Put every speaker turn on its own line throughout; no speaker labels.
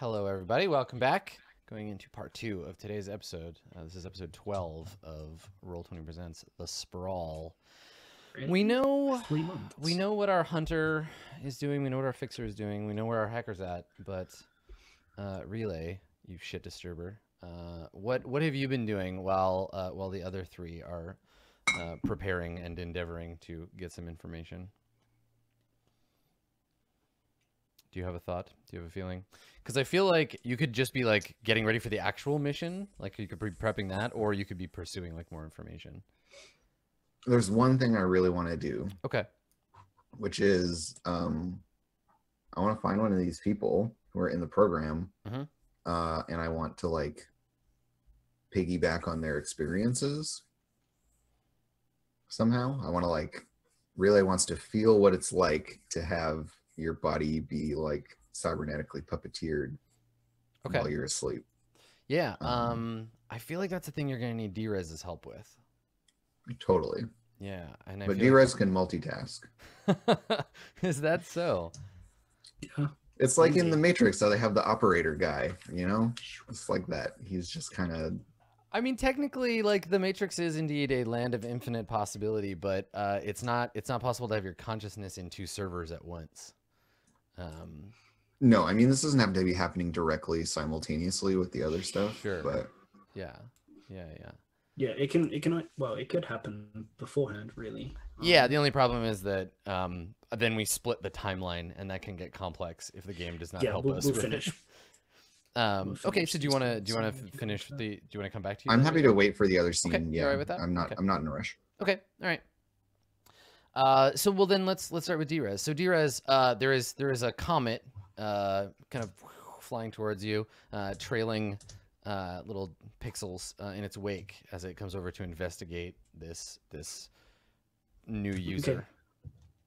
Hello, everybody. Welcome back. Going into part two of today's episode. Uh, this is episode 12 of Roll20 Presents The Sprawl. We know we know what our hunter is doing. We know what our fixer is doing. We know where our hacker's at. But uh, relay, you shit disturber. Uh, what what have you been doing while uh, while the other three are uh, preparing and endeavoring to get some information? Do you have a thought? Do you have a feeling? Because I feel like you could just be like getting ready for the actual mission, like you could be prepping that, or you could be pursuing like more information.
There's one thing I really want to do,
Okay.
which is um, I want to find one of these people who are in the program,
Mhm.
uh, and I want to like piggyback on their experiences somehow. I want to like relay wants to feel what it's like to have your body be like cybernetically puppeteered
Okay.
while you're asleep.
Yeah.
Um,
Um, I feel like that's the thing you're gonna need Drez's help with.
Totally.
Yeah, and I
But
feel
Drez can multitask.
is that so?
Yeah.
It's like in the Matrix how they have the operator guy, you know? It's like that. He's just kind of
I mean, technically, like the Matrix is indeed a land of infinite possibility, but uh, it's not. It's not possible to have your consciousness in two servers at once. Um,
no. I mean, this doesn't have to be happening directly simultaneously with the other stuff.
Sure.
But
yeah, yeah, yeah.
Yeah, it can. It can. Well, it could happen beforehand, really.
Yeah,
Um,
the only problem is that um, then we split the timeline, and that can get complex if the game does not
yeah.
help
We'll,
us.
we'll
with it.
finish.
Um,
we'll
okay, so do you want to do you want to finish the? Do you want to come back to you?
I'm happy to wait for the other scene.
Okay, you
yeah,
alright with that?
I'm not.
Okay.
I'm not in a rush.
Okay, all right. Uh, so well then let's let's start with Drez. So Drez, uh, there is there is a comet, uh, kind of flying towards you, uh, trailing uh, little pixels uh, in its wake as it comes over to investigate this this new user.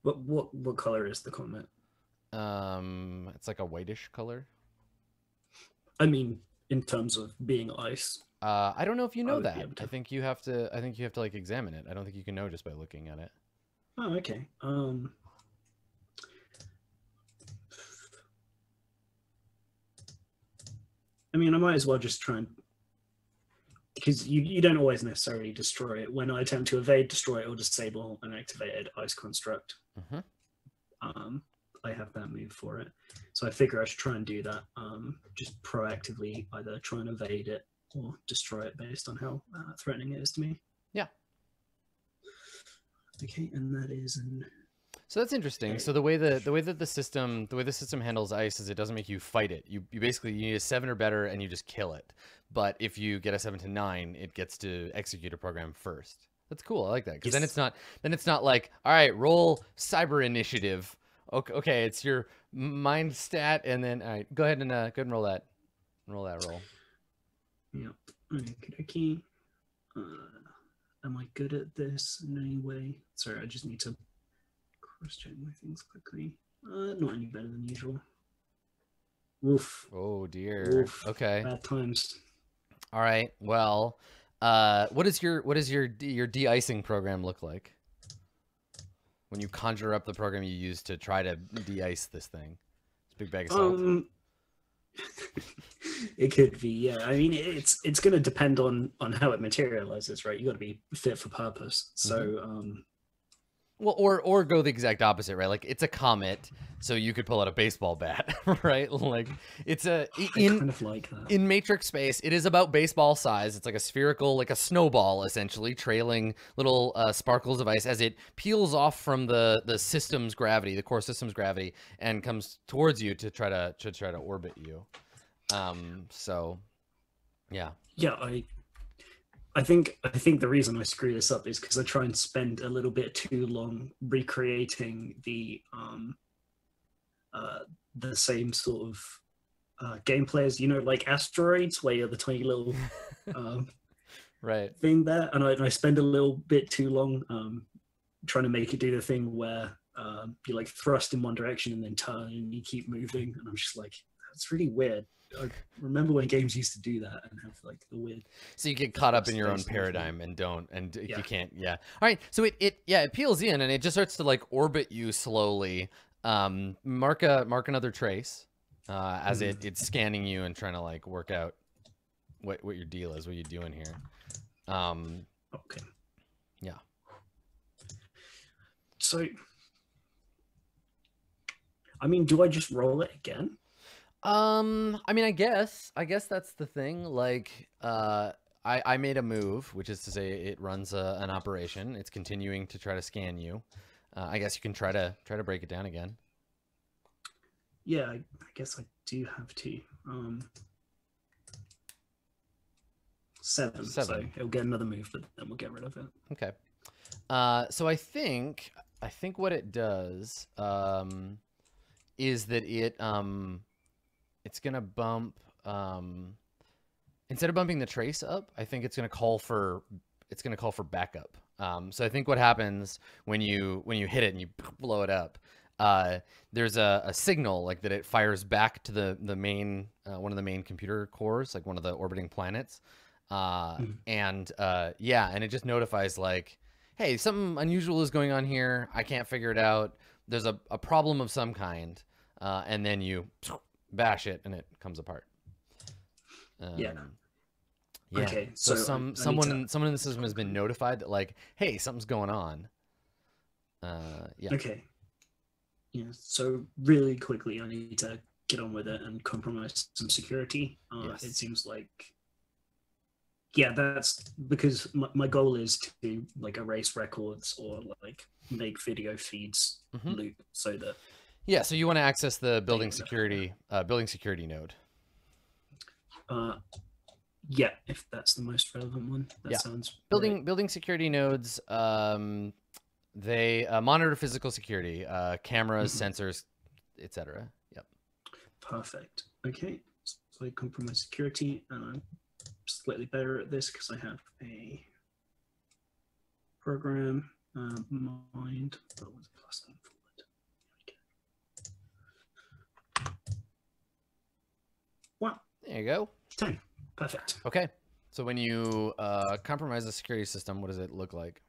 What what what color is the comet?
Um, it's like a whitish color.
I mean, in terms of being ice.
Uh, I don't know if you know that. I think you have to. I think you have to like examine it. I don't think you can know just by looking at it.
Oh, okay. Um. I mean, I might as well just try and because you, you don't always necessarily destroy it. When I attempt to evade, destroy, or disable an activated ice construct,
Mhm.
um, I have that move for it. So I figure I should try and do that. Um, just proactively either try and evade it or destroy it based on how uh, threatening it is to me.
Yeah.
Okay, and that is an
So that's interesting. So the way the the way that the system the way the system handles ice is it doesn't make you fight it. You you basically you need a seven or better and you just kill it. But if you get a seven to nine, it gets to execute a program first. That's cool. I like that because then it's not then it's not like all right, roll cyber initiative. Okay, okay, it's your mind stat and then all right, go ahead and uh, go ahead and roll that, roll that roll.
Yep. Okay. dokie. Uh, am I good at this in any way? Sorry, I just need to cross check my things quickly. Uh, not any better than usual. Woof.
Oh dear.
Oof.
Okay.
Bad times.
All right. Well, uh, what is your what is your your de-icing program look like? When you conjure up the program you use to try to de-ice this thing, it's a big bag of salt.
Um, it could be, yeah. I mean, it's it's going to depend on on how it materializes, right? You got to be fit for purpose. So,
Mm-hmm.
um,
well, or or go the exact opposite, right? Like it's a comet, so you could pull out a baseball bat, right? Like it's a in
kind of like that.
in matrix space it is about baseball size it's like a spherical like a snowball essentially trailing little uh, sparkles of ice as it peels off from the the system's gravity the core system's gravity and comes towards you to try to to try to orbit you um so yeah.
Yeah i i think i think the reason i screw this up is because i try and spend a little bit too long recreating the um uh the same sort of uh gameplay as you know like asteroids where you're the tiny little um
right.
thing there. And I, and I spend a little bit too long um trying to make it do the thing where um you like thrust in one direction and then turn and you keep moving. And i'm just like that's really weird I remember when games used to do that and have like the weird
so you get caught up in your own paradigm and don't and
Yeah.
you can't yeah all right so it it yeah it peels in and it just starts to like orbit you slowly um mark a mark another trace uh, as it it's scanning you and trying to like work out what what your deal is, what you're doing here. Um,
Okay.
Yeah.
So, I mean, do I just roll it again?
Um, I mean, I guess, I guess that's the thing. Like, uh, I I made a move, which is to say, it runs a, an operation. It's continuing to try to scan you. Uh, I guess you can try to try to break it down again.
Yeah, I, I guess I do have to. Um, seven,
seven.
So it'll get another move, but then we'll get rid of it.
Okay. Uh, so I think I think what it does um, is that it um, it's gonna bump um, instead of bumping the trace up, I think it's gonna call for it's gonna call for backup. Um, so I think what happens when you when you hit it and you blow it up, uh, there's a, a signal like that it fires back to the the main uh, one of the main computer cores, like one of the orbiting planets, uh,
Mhm.
and uh, yeah, and it just notifies like, hey, something unusual is going on here. I can't figure it out. There's a, a problem of some kind, uh, and then you bash it and it comes apart.
Yeah.
Um, yeah.
Okay,
So,
so
some someone
to-
someone in the system has been notified that like, hey, something's going on. Uh, yeah.
Okay. Yeah. So really quickly, I need to get on with it and compromise some security. Uh,
Yes.
It seems like. Yeah, that's because my, my goal is to like erase records or like make video feeds
Mhm.
loop so that
Yeah. So you want to access the building security uh, building security node.
uh yeah if that's the most relevant one that
Yeah.
sounds right.
building building security nodes um they uh, monitor physical security uh cameras
Mhm.
sensors etc yep
perfect okay so i compromise security and i'm slightly better at this because i have a program uh, mind what's the plus one? Wow,
there you go
10. Perfect.
okay so when you uh compromise the security system what does it look like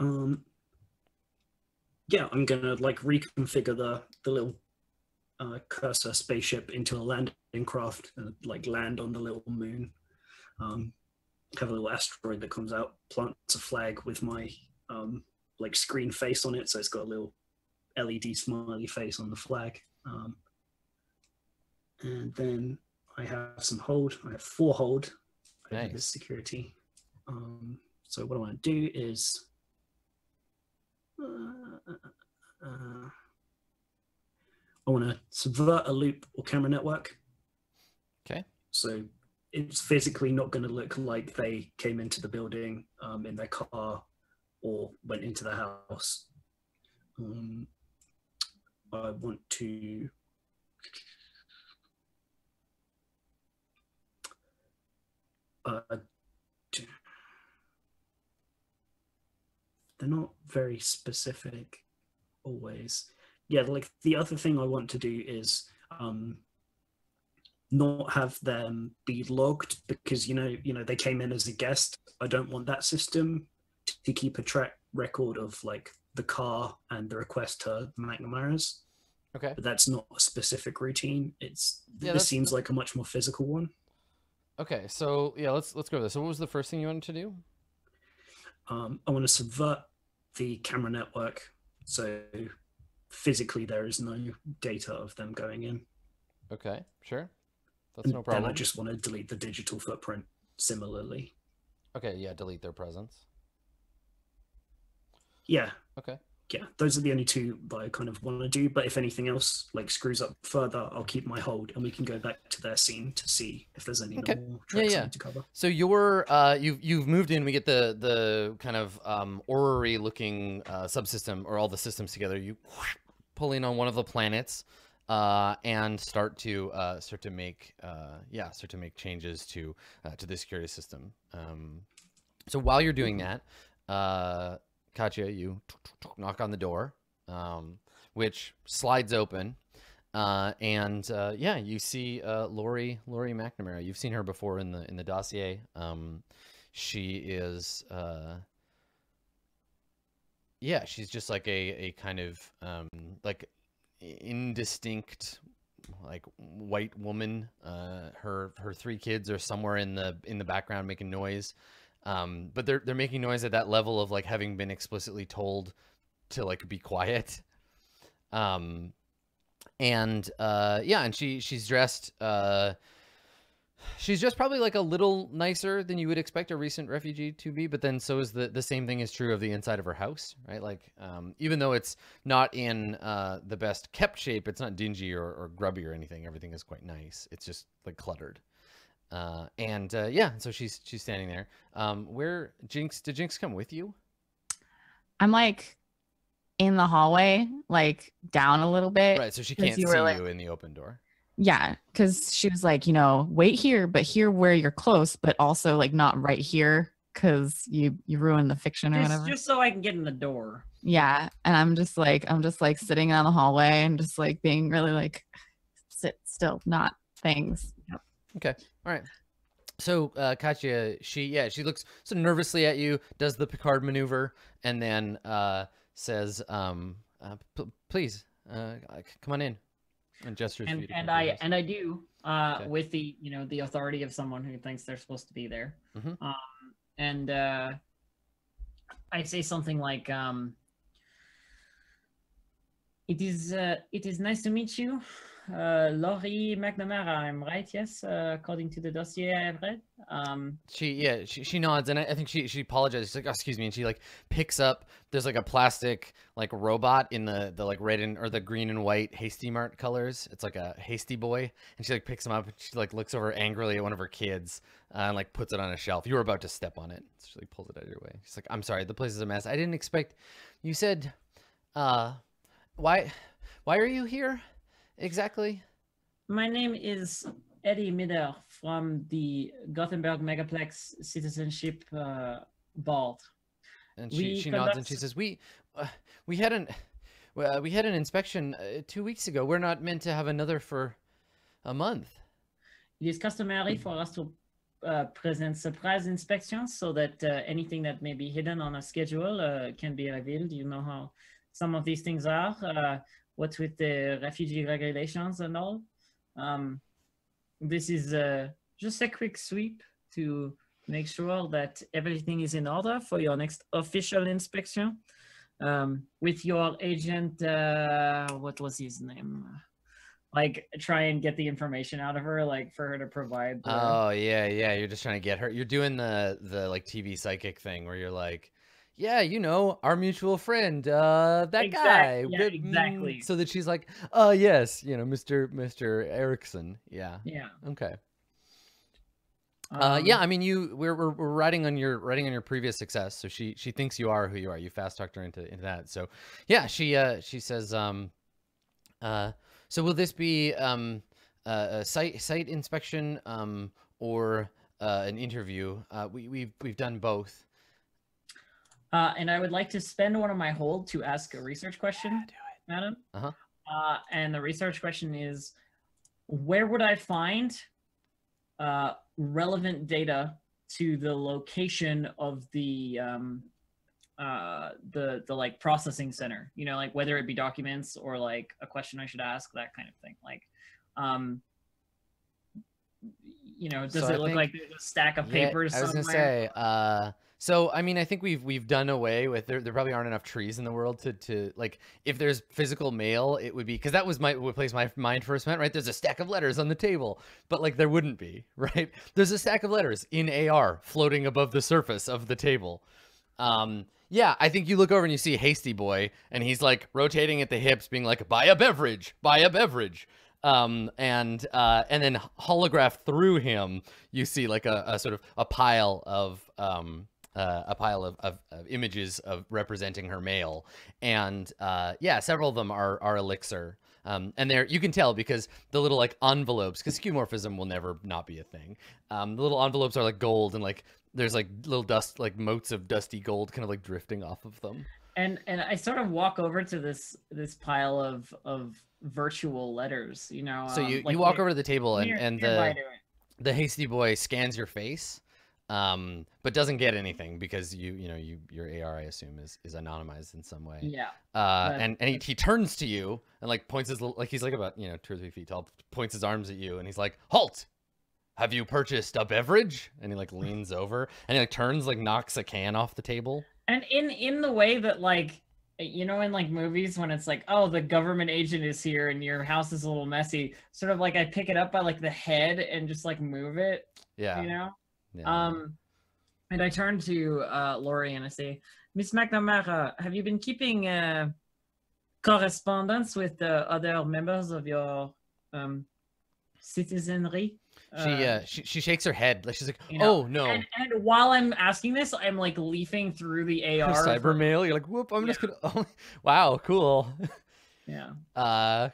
Um, yeah, I'm gonna like reconfigure the the little uh, cursor spaceship into a landing craft and like land on the little moon. Um, have a little asteroid that comes out, plants a flag with my um, like screen face on it, so it's got a little LED smiley face on the flag. Um, and then I have some hold. I have four hold over
Nice.
this security. Um, so what I want to do is uh, uh, I want to subvert a loop or camera network.
Okay.
So it's physically not going to look like they came into the building um, in their car or went into the house. Um, I want to. Uh, they're not very specific always. Yeah, like the other thing I want to do is um, not have them be logged because you know you know they came in as a guest. I don't want that system to keep a track record of like the car and the request to McNamara's.
okay
But that's not a specific routine. It's
Yeah,
this seems like a much more physical one.
Okay so yeah let's let's go with this. So what was the first thing you wanted to do?
Um, I want to subvert the camera network so physically there is no data of them going in.
okay sure. That's
And
no
Then
problem.
I just want to delete the digital footprint similarly.
okay yeah delete their presence.
Yeah,
okay
yeah, those are the only two that I kind of want to do. But if anything else like screws up further, I'll keep my hold and we can go back to their scene to see if there's any
Okay.
more tracks
yeah.
To cover.
So you're uh you've you've moved in. We get the the kind of um orrery looking uh, subsystem or all the systems together. You pull in on one of the planets uh and start to uh start to make uh yeah start to make changes to uh, to the security system. Um, so while you're doing that, uh, Katya, you knock on the door, um, which slides open. Uh, and uh, yeah, you see uh, Lori Lori McNamara. You've seen her before in the in the dossier. Um, she is uh, yeah, she's just like a a kind of um, like indistinct like white woman. Uh, her her three kids are somewhere in the in the background making noise. Um, but they're they're making noise at that level of like having been explicitly told to like be quiet. Um, and uh, yeah, and she she's dressed uh, she's just probably like a little nicer than you would expect a recent refugee to be. But then so is the the same thing is true of the inside of her house, right? Like um, even though it's not in uh, the best kept shape, it's not dingy or, or grubby or anything. Everything is quite nice. It's just like cluttered. Uh, and uh, yeah, so she's she's standing there. Um, where Jinx did Jinx come with you?
I'm like in the hallway, like down a little bit.
Right, so she can't
you
see
like-
you in the open door.
Yeah, because she was like, you know, wait here, but here where you're close, but also like not right here because you you ruined the fiction or
Just,
whatever.
just so I can get in the door.
Yeah, and I'm just like I'm just like sitting on the hallway and just like being really like sit still, not things. Yep.
All right. So uh, Katya, she yeah, she looks so nervously at you, does the Picard maneuver, and then uh, says, um, uh, p- "Please, uh, come on in," and gestures.
and and I
forward.
and I do uh,
Okay.
with the you know the authority of someone who thinks they're supposed to be there.
Mhm.
Um, and uh, I say something like, um, "It is uh, it is nice to meet you, uh, Lori McNamara. I'm right, yes, uh, according to the dossier I have read." Um,
She yeah she, she nods and I, I think she she apologizes she's like oh, excuse me and she like picks up there's like a plastic like robot in the the like red and or the green and white hasty mart colors. It's like a hasty boy and she like picks him up and she like looks over angrily at one of her kids uh, and like puts it on a shelf. You were about to step on it. So she like pulls it out of your way. She's like I'm sorry the place is a mess. I didn't expect you said uh why why are you here exactly
My name is Eddie Mider from the Gothenburg Megaplex Citizenship uh, Board.
And she,
We
she nods and she says, "We, uh, we had an, well, we had an inspection uh, two weeks ago. We're not meant to have another for a month."
It is customary for us to uh, present surprise inspections so that uh, anything that may be hidden on a schedule uh, can be revealed. You know how some of these things are, uh, what with the refugee regulations and all. Um, this is uh, just a quick sweep to make sure that everything is in order for your next official inspection. Um, with your agent, uh, what was his name? Like, try and get the information out of her, like for her to provide. The,
Oh yeah, yeah. You're just trying to get her. You're doing the the like TV psychic thing where you're like, "Yeah, you know, our mutual friend, uh, that
Exact-
guy."
yeah,
mm,"
exactly.
So that she's like, "Oh yes, you know, Mister Mister Erickson." Yeah.
yeah.
Okay. Uh, yeah,
um,
I mean, you we're, we're we're riding on your writing on your previous success, so she she thinks you are who you are. You fast talked her into into that. So, yeah, she uh she says um, uh, so will this be um uh, a site site inspection um or uh, an interview? Uh, we we've we've done both.
Uh, and I would like to spend one of my hold to ask a research question, madam.
Uh-huh.
Uh, and the research question is, where would I find uh, relevant data to the location of the um, uh, the the like processing center? You know, like whether it be documents or like a question I should ask, that kind of thing. Like, um, you know, does
So I
it look
think-
like there's a stack of
Yeah,
papers
I was gonna say. Uh, so I mean, I think we've we've done away with there. There probably aren't enough trees in the world to to like if there's physical mail, it would be because that was my place my mind first went. Right, there's a stack of letters on the table, but like there wouldn't be. Right, there's a stack of letters in AR floating above the surface of the table. Um, yeah, I think you look over and you see Hasty Boy, and he's like rotating at the hips, being like, "Buy a beverage, buy a beverage." Um, and uh, and then holograph through him, you see like a, a sort of a pile of um, uh, a pile of, of, of images of representing her mail, and uh, yeah, several of them are are elixir. Um, and there you can tell because the little like envelopes, because skeuomorphism will never not be a thing. Um, the little envelopes are like gold and like there's like little dust like motes of dusty gold kind of like drifting off of them.
and and I sort of walk over to this this pile of of virtual letters, you know.
So
um,
you,
like
you walk
near-
over to the table and,
near-
and the the hasty boy scans your face um, but doesn't get anything because you you know you your AR I assume is is anonymized in some way.
Yeah.
Uh, and and he, he turns to you and like points his like he's like about you know two or three feet tall, points his arms at you and he's like, "Halt! Have you purchased a beverage?" And he like leans over and he like turns like knocks a can off the table.
And in in the way that like you know in like movies when it's like oh the government agent is here and your house is a little messy sort of like I pick it up by like the head and just like move it
Yeah.
you know
yeah.
um and I turn to uh Lori and I say Miss McNamara have you been keeping uh correspondence with the other members of your um citizenry
she uh she, she shakes her head like she's like,
you know,
"Oh no."
and, and while I'm asking this, I'm like leafing through the AR. for-
Cyber mail. You're like, whoop! I'm just gonna. Oh, wow, cool.
Yeah.
Uh,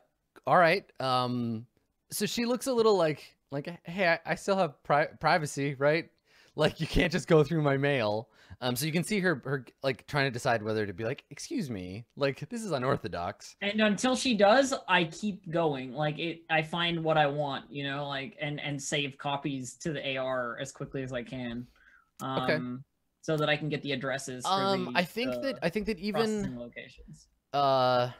all right. Um, so she looks a little like like, hey, I, I still have pri- privacy, right? Like you can't just go through my mail. Um, so you can see her her like trying to decide whether to be like, excuse me, like this is unorthodox.
And until she does, I keep going. Like it, I find what I want, you know, like and and save copies to the AR as quickly as I can. Um,
Okay.
So that I can get the addresses. For
Um,
the,
I think
uh,
that I think that even
locations.
Uh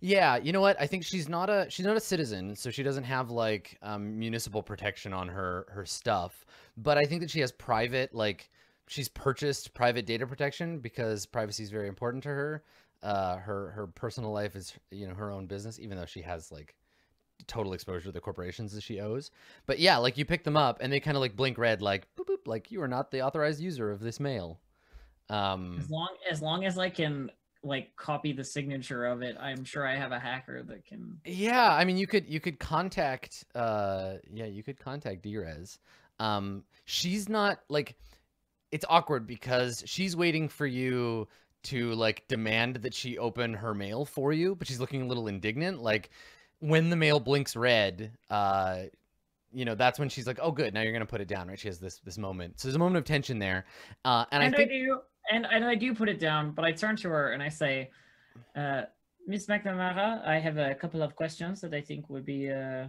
yeah, you know what? I think she's not a she's not a citizen, so she doesn't have like um municipal protection on her her stuff. But I think that she has private like she's purchased private data protection because privacy is very important to her. Uh her her personal life is you know her own business even though she has like total exposure to the corporations that she owes. But yeah, like you pick them up and they kind of like blink red like boop boop like you are not the authorized user of this mail. Um
As long as long as I can like copy the signature of it, I'm sure I have a hacker that can.
Yeah, I mean, you could you could contact uh yeah you could contact Drez. Um, she's not like it's awkward because she's waiting for you to like demand that she open her mail for you, but she's looking a little indignant. Like when the mail blinks red, uh, you know that's when she's like, "Oh, good, now you're gonna put it down." Right? She has this this moment. So there's a moment of tension there, uh, and,
And,
I
I,
think
do, and, and I do put it down, but I turn to her and I say, uh, Miss McNamara, I have a couple of questions that I think would be uh,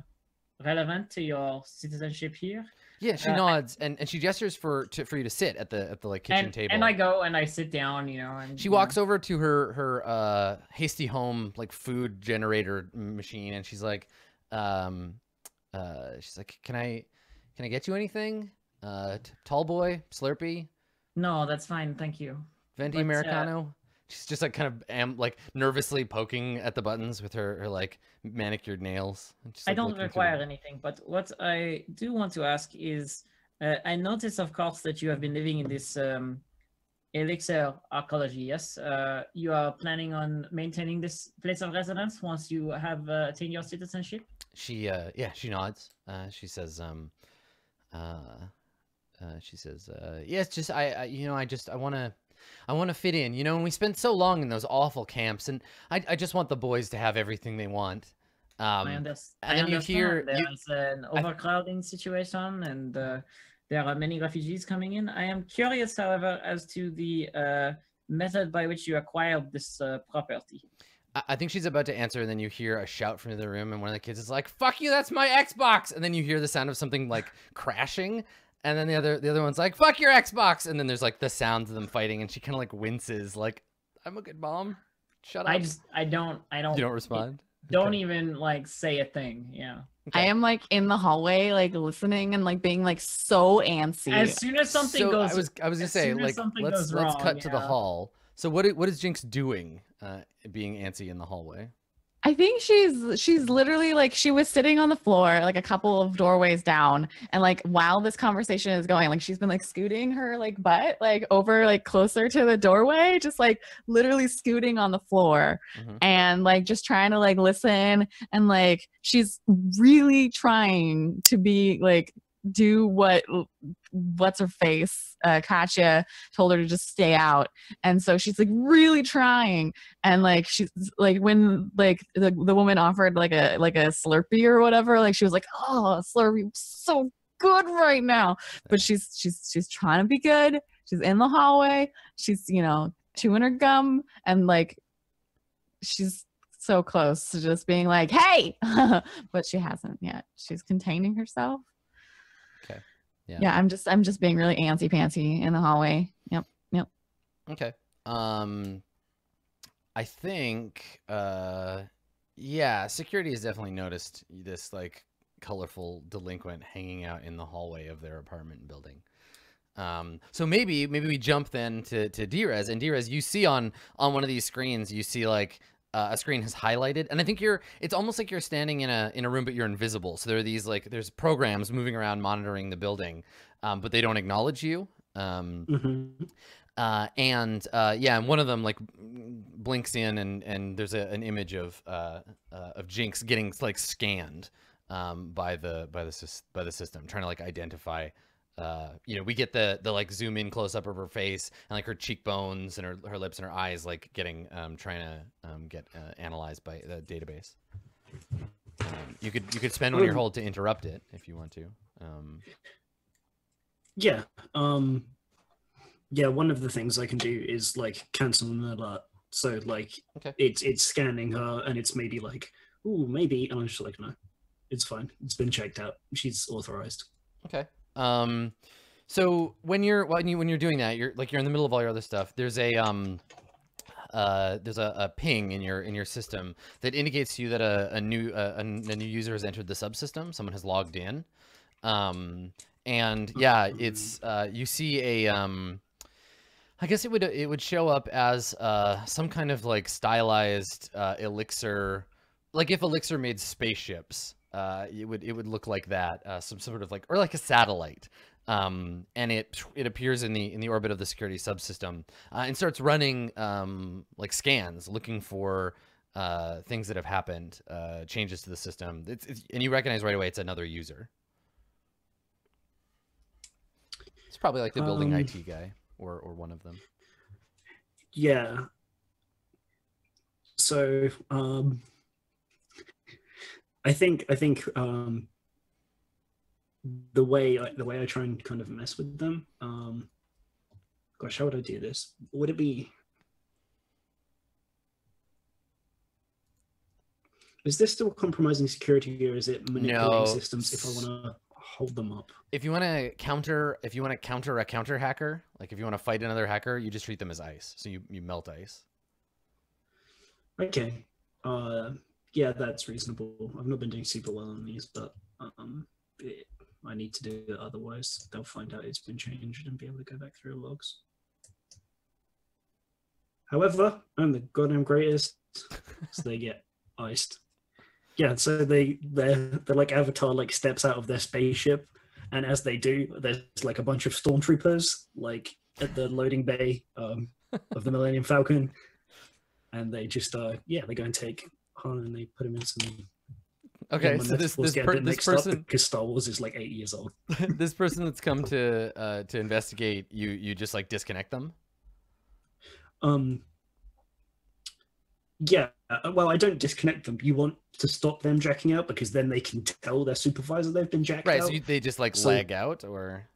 relevant to your citizenship here.
yeah, she
uh,
nods and, and she gestures for to, for you to sit at the at the like kitchen
and,
table.
and I go and I sit down, you know, and
She
you know,
walks over to her her uh hasty home like food generator machine and she's like um uh she's like can I can I get you anything? Uh tall boy, Slurpee,
No, that's fine, thank you.
venti
But, uh,
americano. She's just like kind of am like nervously poking at the buttons with her, her like manicured nails. just,
I don't require anything, but what I do want to ask is, uh, I notice, of course, that you have been living in this um, elixir arcology. Yes, uh, you are planning on maintaining this place of residence once you have uh, attained your citizenship.
She uh yeah, she nods. Uh she says um uh she says uh yes, just I, I you know, I just I want to I want to fit in, you know, and we spent so long in those awful camps and I I just want the boys to have everything they want. Um
I, unders-
and
I
then you
understand.
hear- you-
there's an overcrowding situation and uh, there are many refugees coming in. I am curious, however, as to the uh, method by which you acquired this uh, property.
I, I think she's about to answer and then you hear a shout from the room and one of the kids is like, "Fuck you, that's my Xbox." And then you hear the sound of something like crashing and then the other the other one's like, "Fuck your Xbox." And then there's like the sounds of them fighting and she kind of like winces like, "I'm a good mom. Shut up."
I just, I don't, I don't,
you don't respond.
don't
Okay.
even like say a thing. Yeah.
I am like in the hallway, like listening and like being like so antsy.
As soon as something
so
goes,
I was I was gonna say like let's let's
wrong,
cut to the hall. So what what is Jinx doing? Uh, being antsy in the hallway.
I think she's she's literally like she was sitting on the floor like a couple of doorways down and like while this conversation is going like she's been like scooting her like butt like over like closer to the doorway just like literally scooting on the floor
Mhm.
and like just trying to like listen and like she's really trying to be like do what what's her face uh Katya told her to just stay out. And so she's like really trying. And like she's like when like the, the woman offered like a like a slurpee or whatever like she was like oh slurpee so good right now. But she's she's she's trying to be good. She's in the hallway. She's you know chewing her gum. And like she's so close to just being like hey! But she hasn't yet. She's containing herself
Yeah.
Yeah, I'm just I'm just being really antsy pantsy in the hallway. Yep. Yep.
Okay. Um, I think, uh, yeah, security has definitely noticed this like colorful delinquent hanging out in the hallway of their apartment building. Um, so maybe maybe we jump then to to Drez and Drez, you see on on one of these screens, you see like uh, a screen has highlighted, and I think you're it's almost like you're standing in a in a room, but you're invisible. So there are these like there's programs moving around monitoring the building, um, but they don't acknowledge you. Um,
Mhm.
uh, and uh, yeah, and one of them like blinks in, and and there's a, an image of uh, uh, of Jinx getting like scanned um, by the by the by the system, trying to like identify. Uh, you know, we get the the like zoom in close up of her face and like her cheekbones and her her lips and her eyes like getting um, trying to um, get uh, analyzed by the database. Um, you could you could spend on your
Um,
hold to interrupt it if you want to. Um,
Yeah. Um yeah, one of the things I can do is like cancel an alert. So like
Okay.
it's it's scanning her and it's maybe like, ooh, maybe and I'm just like, no, it's fine. It's been checked out. She's authorized.
Okay. Um, so when you're when you when you're doing that, you're like you're in the middle of all your other stuff. There's a um, uh, there's a, a ping in your in your system that indicates to you that a, a new a, a, new user has entered the subsystem. Someone has logged in. Um, and yeah, it's uh, you see a um, I guess it would it would show up as uh, some kind of like stylized uh, elixir, like if elixir made spaceships. Uh, it would it would look like that, uh, some sort of like or like a satellite. Um, and it it appears in the in the orbit of the security subsystem uh, and starts running um, like scans, looking for uh, things that have happened, uh, changes to the system. It's, it's, and you recognize right away it's another user. It's probably like the building
Um,
IT guy or or one of them.
Yeah. So um I think I think um the way I, the way I try and kind of mess with them um gosh how would I do this would it be is this still compromising security or is it manipulating
No,
systems if I want to hold them up
If you want to counter, if you want to counter a counter hacker, like if you want to fight another hacker, you just treat them as ice. So you you melt ice.
Okay. Uh, yeah, that's reasonable. I've not been doing super well on these, but um, it, I need to do it. Otherwise, they'll find out it's been changed and be able to go back through logs. However, I'm the goddamn greatest, so they get iced. Yeah, so they their their like avatar like steps out of their spaceship, and as they do, there's like a bunch of stormtroopers like at the loading bay um, of the Millennium Falcon, and they just uh yeah they go and take Han and they put him in some
Okay, so this this, per, this person
because Star Wars is like eight years old.
this person that's come to uh, to investigate you you just like disconnect them.
Um yeah, uh, well I don't disconnect them. You want to stop them jacking out because then they can tell their supervisor they've been jacked
Right,
out.
Right, so you, they just like
So-
lag out or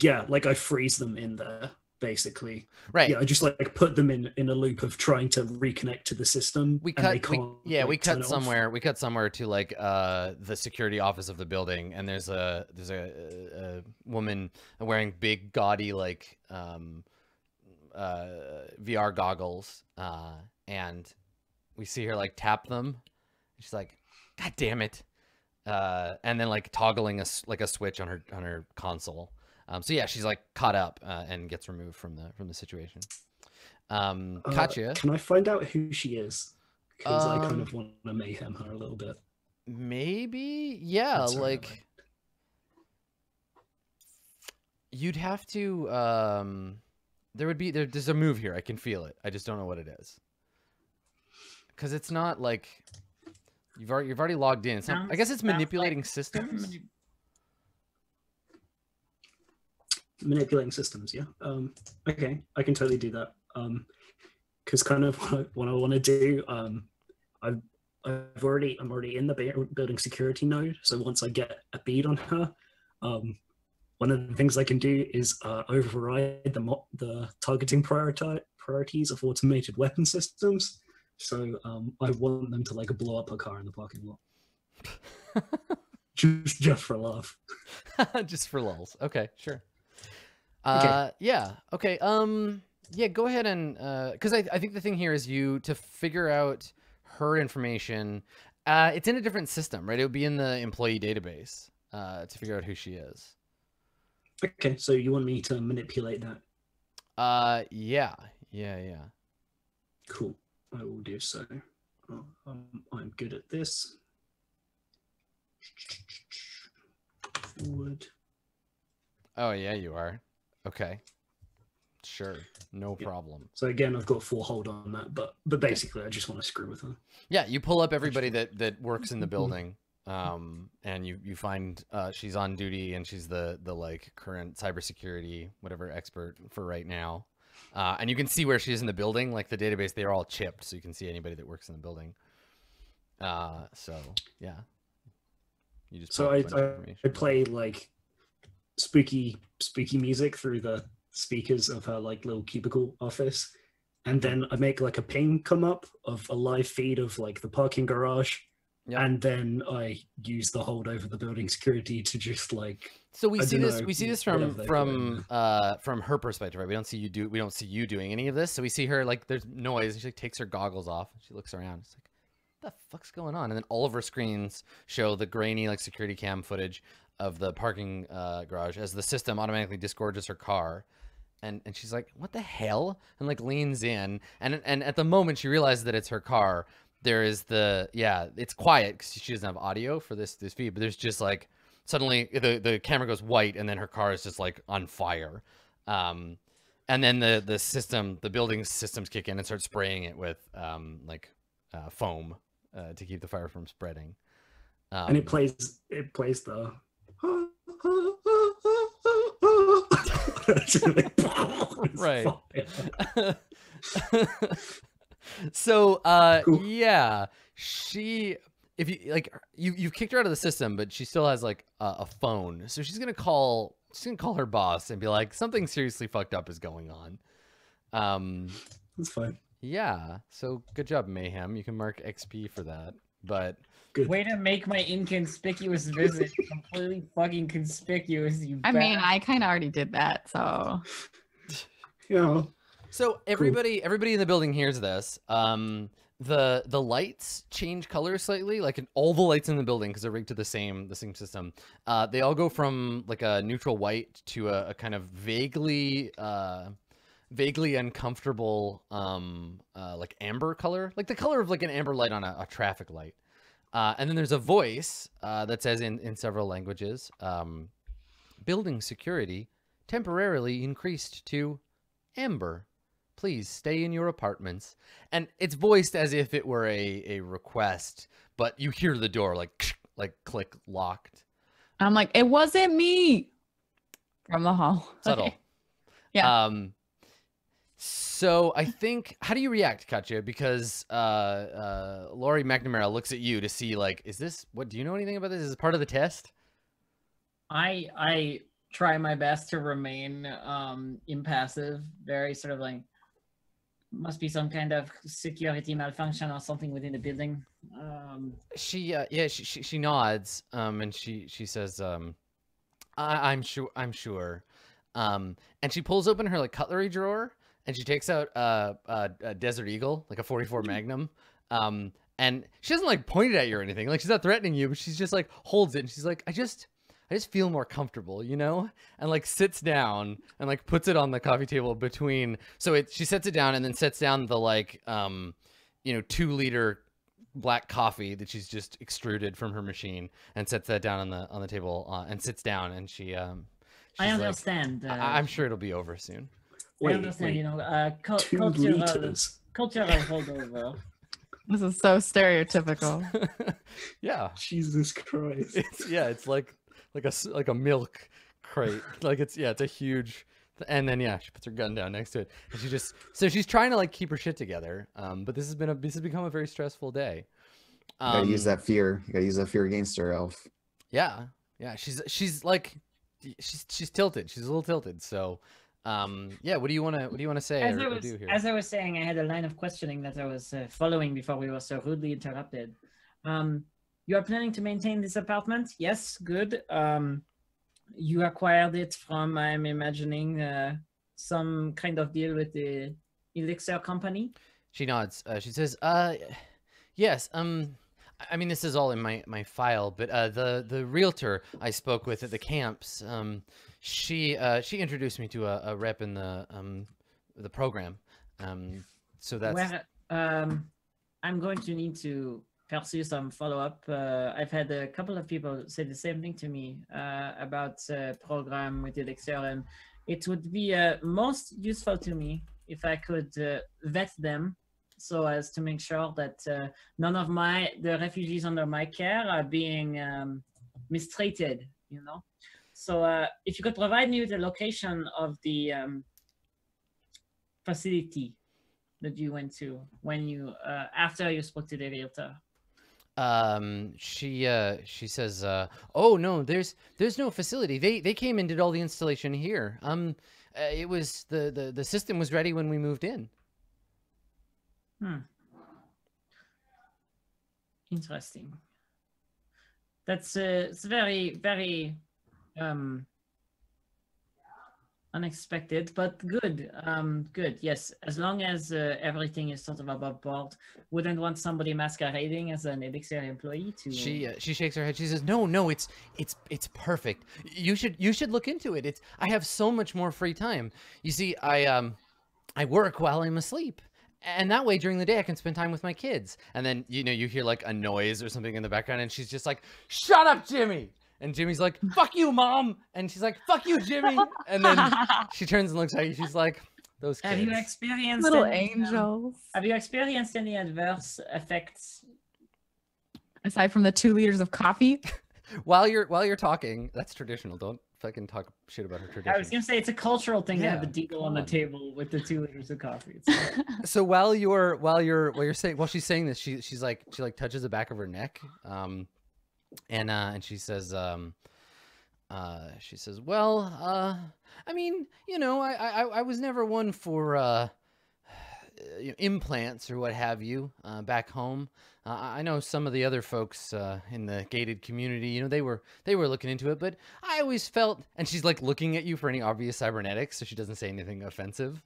Yeah, like I freeze them in there basically.
right.
Yeah, I just like put them in in a loop of trying to reconnect to the system.
we cut we, yeah we
like, turn
cut
it off.
somewhere we cut somewhere to like uh the security office of the building and there's a there's a, a woman wearing big gaudy like um uh vr goggles uh and we see her like tap them she's like god damn it uh and then like toggling a like a switch on her on her console um so yeah she's like caught up uh, and gets removed from the from the situation um
Uh,
Katya
Can I find out who she is? Because I kind
Um,
of want to mayhem her a little bit.
Maybe, yeah,
That's all right,
like you'd have to um there would be there, there's a move here. I can feel it. I just don't know what it is. Cuz it's not like you've already you've already logged in. It's not, I guess it's
sounds like-
manipulating systems.
Manipulating systems yeah um okay i can totally do that um because kind of what I, what I want to do um i've i've already i'm already in the building security node so once i get a bead on her um one of the things i can do is uh, override the the targeting priority priorities of automated weapon systems so um i want them to like blow up a car in the parking lot just just for love.
just for lulls. Okay, sure. Uh, yeah. Okay. Um, yeah. Go ahead and because I I think the thing here is you to figure out her information. Uh, it's in a different system, right? It would be in the employee database uh, to figure out who she is.
Okay, so you want me to manipulate that?
Uh, yeah, yeah, yeah.
Cool. I will do so. Oh, um, I'm good at this. Forward.
Oh yeah, you are. Okay. Sure. No
Yeah.
problem.
So again, I've got full hold on that, but but basically, I just want to screw with her.
Yeah, you pull up everybody that that works in the building, um, and you you find uh, she's on duty and she's the the like current cybersecurity whatever expert for right now, uh, and you can see where she is in the building. Like the database, they're all chipped, so you can see anybody that works in the building. Uh, so yeah, you just
So I,
up a bunch of
I. I play like spooky spooky music through the speakers of her like little cubicle office, and then I make like a ping come up of a live feed of like the parking garage,
Yeah.
and then I use the hold over the building security to just like
So we
I
see this.
know,
We see this from from uh from her perspective, right? We don't see you do. We don't see you doing any of this. So we see her like there's noise. and She like, takes her goggles off. She looks around. It's like, what the fuck's going on? And then all of her screens show the grainy like security cam footage of the parking uh, garage as the system automatically disgorges her car. And and she's like, what the hell? And like leans in. And and at the moment she realizes that it's her car. There is the yeah. It's quiet because she doesn't have audio for this this feed. But there's just like suddenly the the camera goes white and then her car is just like on fire um and then the the system the building systems kick in and start spraying it with um like uh, foam uh, to keep the fire from spreading um,
and it plays it plays the
Right. so uh
Cool.
yeah she if you like you you've kicked her out of the system but she still has like a, a phone so she's gonna call she's gonna call her boss and be like something seriously fucked up is going on um
That's fine.
yeah so good job mayhem you can mark xp for that but
Good.
Way to make my inconspicuous visit completely fucking conspicuous, you
I mean. I kind of already did that, so
Yeah.
So everybody, everybody in the building hears this. Um, the the lights change color slightly, like in all the lights in the building because they're rigged to the same the same system. Uh, they all go from like a neutral white to a, a kind of vaguely uh, vaguely uncomfortable um, uh, like amber color, like the color of like an amber light on a, a traffic light. Uh, and then there's a voice uh, that says in in several languages, um, building security temporarily increased to amber please stay in your apartments and it's voiced as if it were a, a request but you hear the door like like click locked
I'm like, it wasn't me from the hall.
subtle
Okay. Yeah.
um so i think how do you react katya? Because uh uh lori mcnamara looks at you to see like is this what do you know anything about this? Is this part of the test?
I I try my best to remain um impassive, very sort of like must be some kind of security malfunction or something within the building. Um
she uh, yeah she, she she nods um and she she says um I, i'm sure i'm sure. Um and she pulls open her like cutlery drawer and she takes out uh, uh a desert eagle like a 44 magnum um and she doesn't like point it at you or anything like she's not threatening you but she's just like holds it and she's like i just i just feel more comfortable you know and like sits down and like puts it on the coffee table between so it she sets it down and then sets down the like um you know two liter black coffee that she's just extruded from her machine and sets that down on the on the table uh, and sits down and she um
I
she's like,
understand. uh,
I- I'm sure it'll be over soon.
I
Wait,
understand,
wait.
you know, uh, cul-
Two
cultural,
liters.
cultural holdover.
This is so stereotypical.
yeah,
Jesus Christ.
it's yeah, it's like like a s- like a milk crate. Like it's yeah, it's a huge. And then yeah, she puts her gun down next to it, and she just so she's trying to like keep her shit together. Um, but this has been a this has become a very stressful day.
You gotta use
Um,
that fear. You gotta use that fear against her, Elf.
Yeah, yeah. She's she's like she's she's tilted. She's a little tilted. So, um, yeah. What do you want to what do you want to say
As
or,
I, was,
do here?
as I was saying, I had a line of questioning that I was uh, following before we were so rudely interrupted. Um, you are planning to maintain this apartment? Yes, good. Um, you acquired it from, I'm imagining, uh, some kind of deal with the elixir company.
She nods. Uh, she says, "Uh, yes. Um, I- I mean, this is all in my my file, but uh, the the realtor I spoke with at the camps, um, she uh she introduced me to a, a rep in the um the program. Um, so that's
Where um, I'm going to need to pursue some follow up. Uh, I've had a couple of people say the same thing to me uh, about uh, program with Elixir, and it would be uh, most useful to me if I could uh, vet them so as to make sure that uh, none of my the refugees under my care are being um, mistreated. You know. So uh, if you could provide me with the location of the um, facility that you went to when you uh, after you spoke to the realtor.
um she uh she says uh oh no there's there's no facility they they came and did all the installation here um uh, it was the, the the system was ready when we moved in
Hmm. Interesting. That's uh, it's very very um unexpected, but good. Um, good. Yes, as long as uh, everything is sort of above board, wouldn't want somebody masquerading as an Elixir employee to.
She uh, she shakes her head. She says, "No, no, it's it's it's perfect. You should you should look into it. It's I have so much more free time. You see, I um I work while I'm asleep." And that way, during the day, I can spend time with my kids. And then, you know, you hear like a noise or something in the background, and she's just like, "Shut up, Jimmy!" And Jimmy's like, "Fuck you, mom!" And she's like, "Fuck you, Jimmy!" And then she turns and looks at you. She's like, "Those kids."
have you experienced
Little
any, um,
angels.
have you experienced any adverse effects
Aside from the two liters of coffee.
while you're while you're talking, that's traditional. Don't fucking talk shit about her tradition.
I was gonna say it's a cultural thing to have the
Yeah,
deagle on the
on.
table with the two liters of coffee. It's like-
so while you're while you're while you're saying while she's saying this she she's like she like touches the back of her neck um and uh and she says um uh she says well uh i mean you know i i i was never one for uh implants or what have you uh, back home. Uh, I I know some of the other folks uh, in the gated community. You know, they were they were looking into it, but I always felt. And she's like looking at you for any obvious cybernetics, so she doesn't say anything offensive.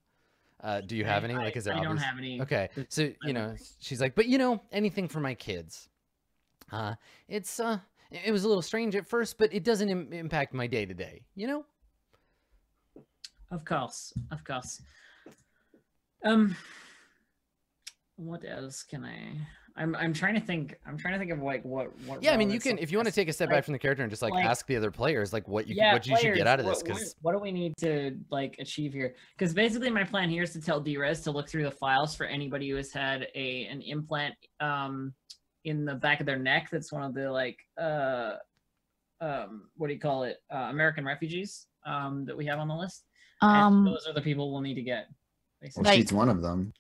Uh, do you have
I-
any? Like, is there
I don't have any.
Okay, so you know, she's like, but you know, anything for my kids. Uh, it's uh, it was a little strange at first, but it doesn't Im- impact my day to day. You know.
Of course, of course. Um, what else can I? I'm I'm trying to think. I'm trying to think of like what what.
Yeah, I mean, you can if you want to take a step
like-
back from the character and just like,
like-
ask the other players like what you
yeah,
what you should get out of this
what- what-
because
what, do we need to like achieve here? Because basically, my plan here is to tell Drez to look through the files for anybody who has had a an implant um in the back of their neck. That's one of the like uh um what do you call it? Uh, American refugees um that we have on the list. And
Um,
those are the people we'll need to get.
Well,
Basically.
Like-
she's one of them.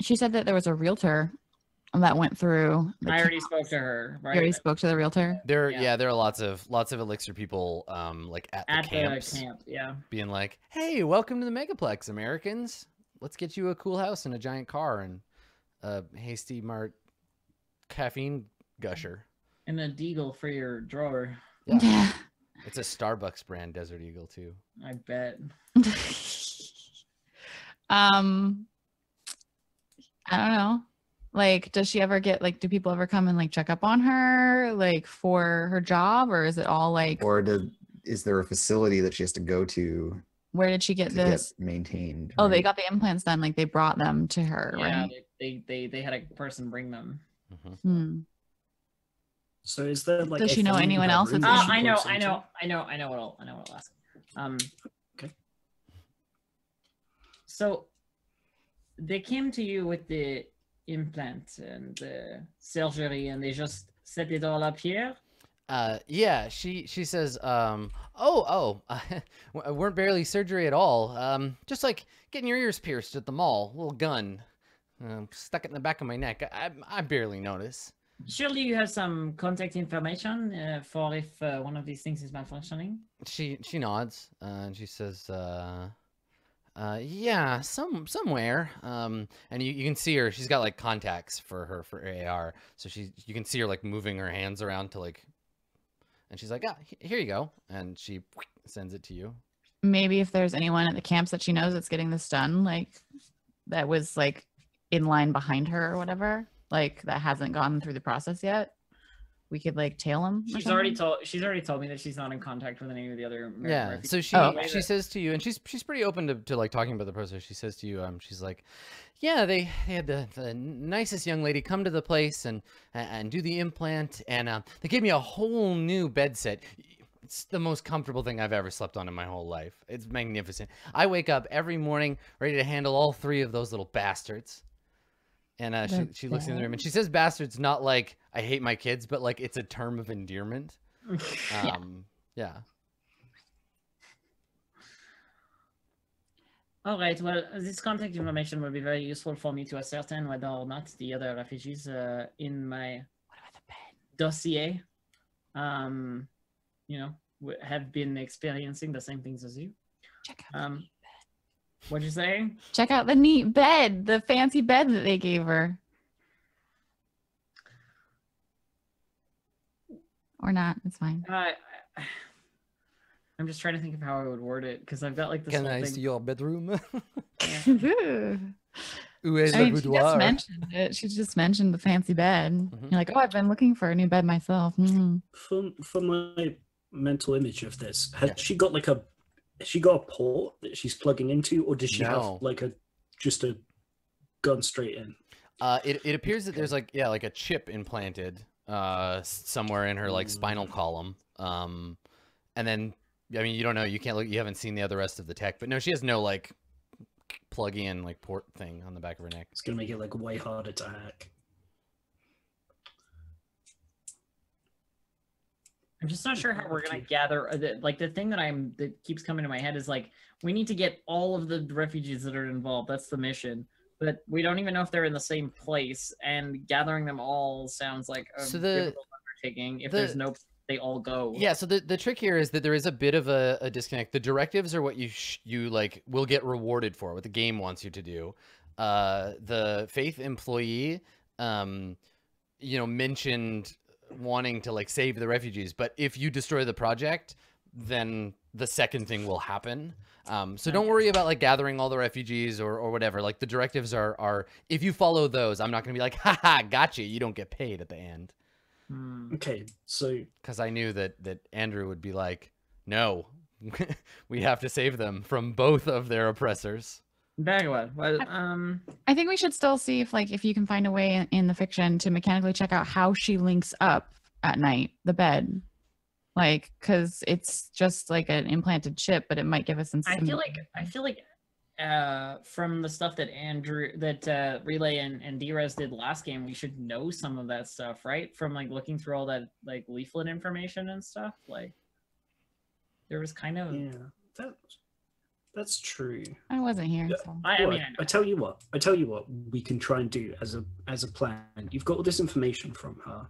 she said that there was a realtor that went through.
I already
camp.
spoke to her.
You already spoke to the realtor.
there
yeah.
yeah. there are lots of lots of elixir people um like at,
at
the camps
the camp. Yeah.
being like hey welcome to the megaplex americans let's get you a cool house and a giant car and a hasty mart caffeine gusher
And a deagle for your drawer.
yeah
Yeah.
it's a starbucks brand desert eagle too
I bet.
um, I don't know. Like, does she ever get like? Do people ever come and like check up on her, like for her job, or is it all like?
Or did, is there a facility that she has to go to
where did she get
to
this?
get maintained?
Oh, they got the implants done. Like they brought them to her,
Yeah,
right?
they, they they they had a person bring them.
Mhm.
Hmm.
So is there like?
Does she know anyone else
room
that's
that
Uh, I know, I
into?
know, I know, I know what I'll, I know what I'll ask. Um,
Okay.
So they came to you with the implant and the surgery, and they just set it all up here.
Uh, yeah, she she says, um, oh oh, uh, weren't barely surgery at all. Um, just like getting your ears pierced at the mall, little gun, um, stuck it in the back of my neck. I I, I barely notice.
Surely you have some contact information uh, for if uh, one of these things is malfunctioning.
She she nods uh, and she says, uh, Uh, yeah, some somewhere. Um, and you, you can see her. She's got like contacts for her for AR, so she you can see her like moving her hands around to like, and she's like, ah, here you go, and she sends it to you.
Maybe if there's anyone at the camps that she knows that's getting this done, like that was like in line behind her or whatever, like that hasn't gone through the process yet, we could like tail them.
She's already told. She's already told me that she's not in contact with any of the other. American
Yeah.
refugees.
So she
Oh,
okay.
she says to you, and she's she's pretty open to, to like talking about the process. She says to you, um, she's like, yeah, they, they had the, the nicest young lady come to the place and and, and do the implant, and um, they gave me a whole new bed set. It's the most comfortable thing I've ever slept on in my whole life. It's magnificent. I wake up every morning ready to handle all three of those little bastards. And uh, she, she looks in the room and she says bastards not like I hate my kids, but like it's a term of endearment. Um, yeah.
All right. Well, this contact information will be very useful for me to ascertain whether or not the other refugees uh, in my
What about the bed?
dossier, um, you know, have been experiencing the same things as you.
Check out,
Um. What'd you say?
check out the neat bed, the fancy bed that they gave her. Or not, it's fine.
I, I, I'm just trying to think of how I would word it because I've got like this
Can
whole
I
thing.
see your bedroom?
Ooh. I
le
mean, she just mentioned it. She just mentioned the fancy bed.
Mhm.
You're like, oh, I've been looking for a new bed myself. Mhm.
For for my mental image of this, has
Yeah.
she got like a has she got a port that she's plugging into, or does she
No.
have like a just a gun straight in?
Uh, it, it appears that there's like yeah like a chip implanted uh somewhere in her like spinal
Mm.
column. Um, and then I mean you don't know you can't look you haven't seen the other rest of the tech, but no she has no like plug in like port thing on the back of her neck.
It's gonna make it like way harder to hack.
I'm just not sure how we're gonna gather. uh, the- Like the thing that I'm that keeps coming to my head is like we need to get all of the refugees that are involved. That's the mission. But we don't even know if they're in the same place, and gathering them all sounds like a
So the-
difficult undertaking. If
the-
there's no, they all go.
Yeah, so the, the trick here is that there is a bit of a, a disconnect. The directives are what you sh- you like will get rewarded for, what the game wants you to do. Uh, the faith employee, um, you know, mentioned wanting to like save the refugees, but if you destroy the project, then the second thing will happen. Um, so don't worry about like gathering all the refugees or, or whatever. Like the directives are are if you follow those, I'm not gonna be like, haha, gotcha. You don't get paid at the end
Hmm.
Okay, so
because I knew that that Andrew would be like, "No, we have to save them from both of their oppressors."
Very well. Well, um,
I think we should still see if, like, if you can find a way in, in the fiction to mechanically check out how she links up at night, the bed. Like, because it's just like an implanted chip, but it might give us some.
I feel like I feel like uh from the stuff that Andrew that uh Relay and, and Drez did last game, we should know some of that stuff, right? From like looking through all that like leaflet information and stuff. Like there was kind of
yeah, that that's true.
I wasn't here.
Yeah.
So.
I, I mean I.
I tell you what, I tell you what we can try and do as a as a plan. You've got all this information from her.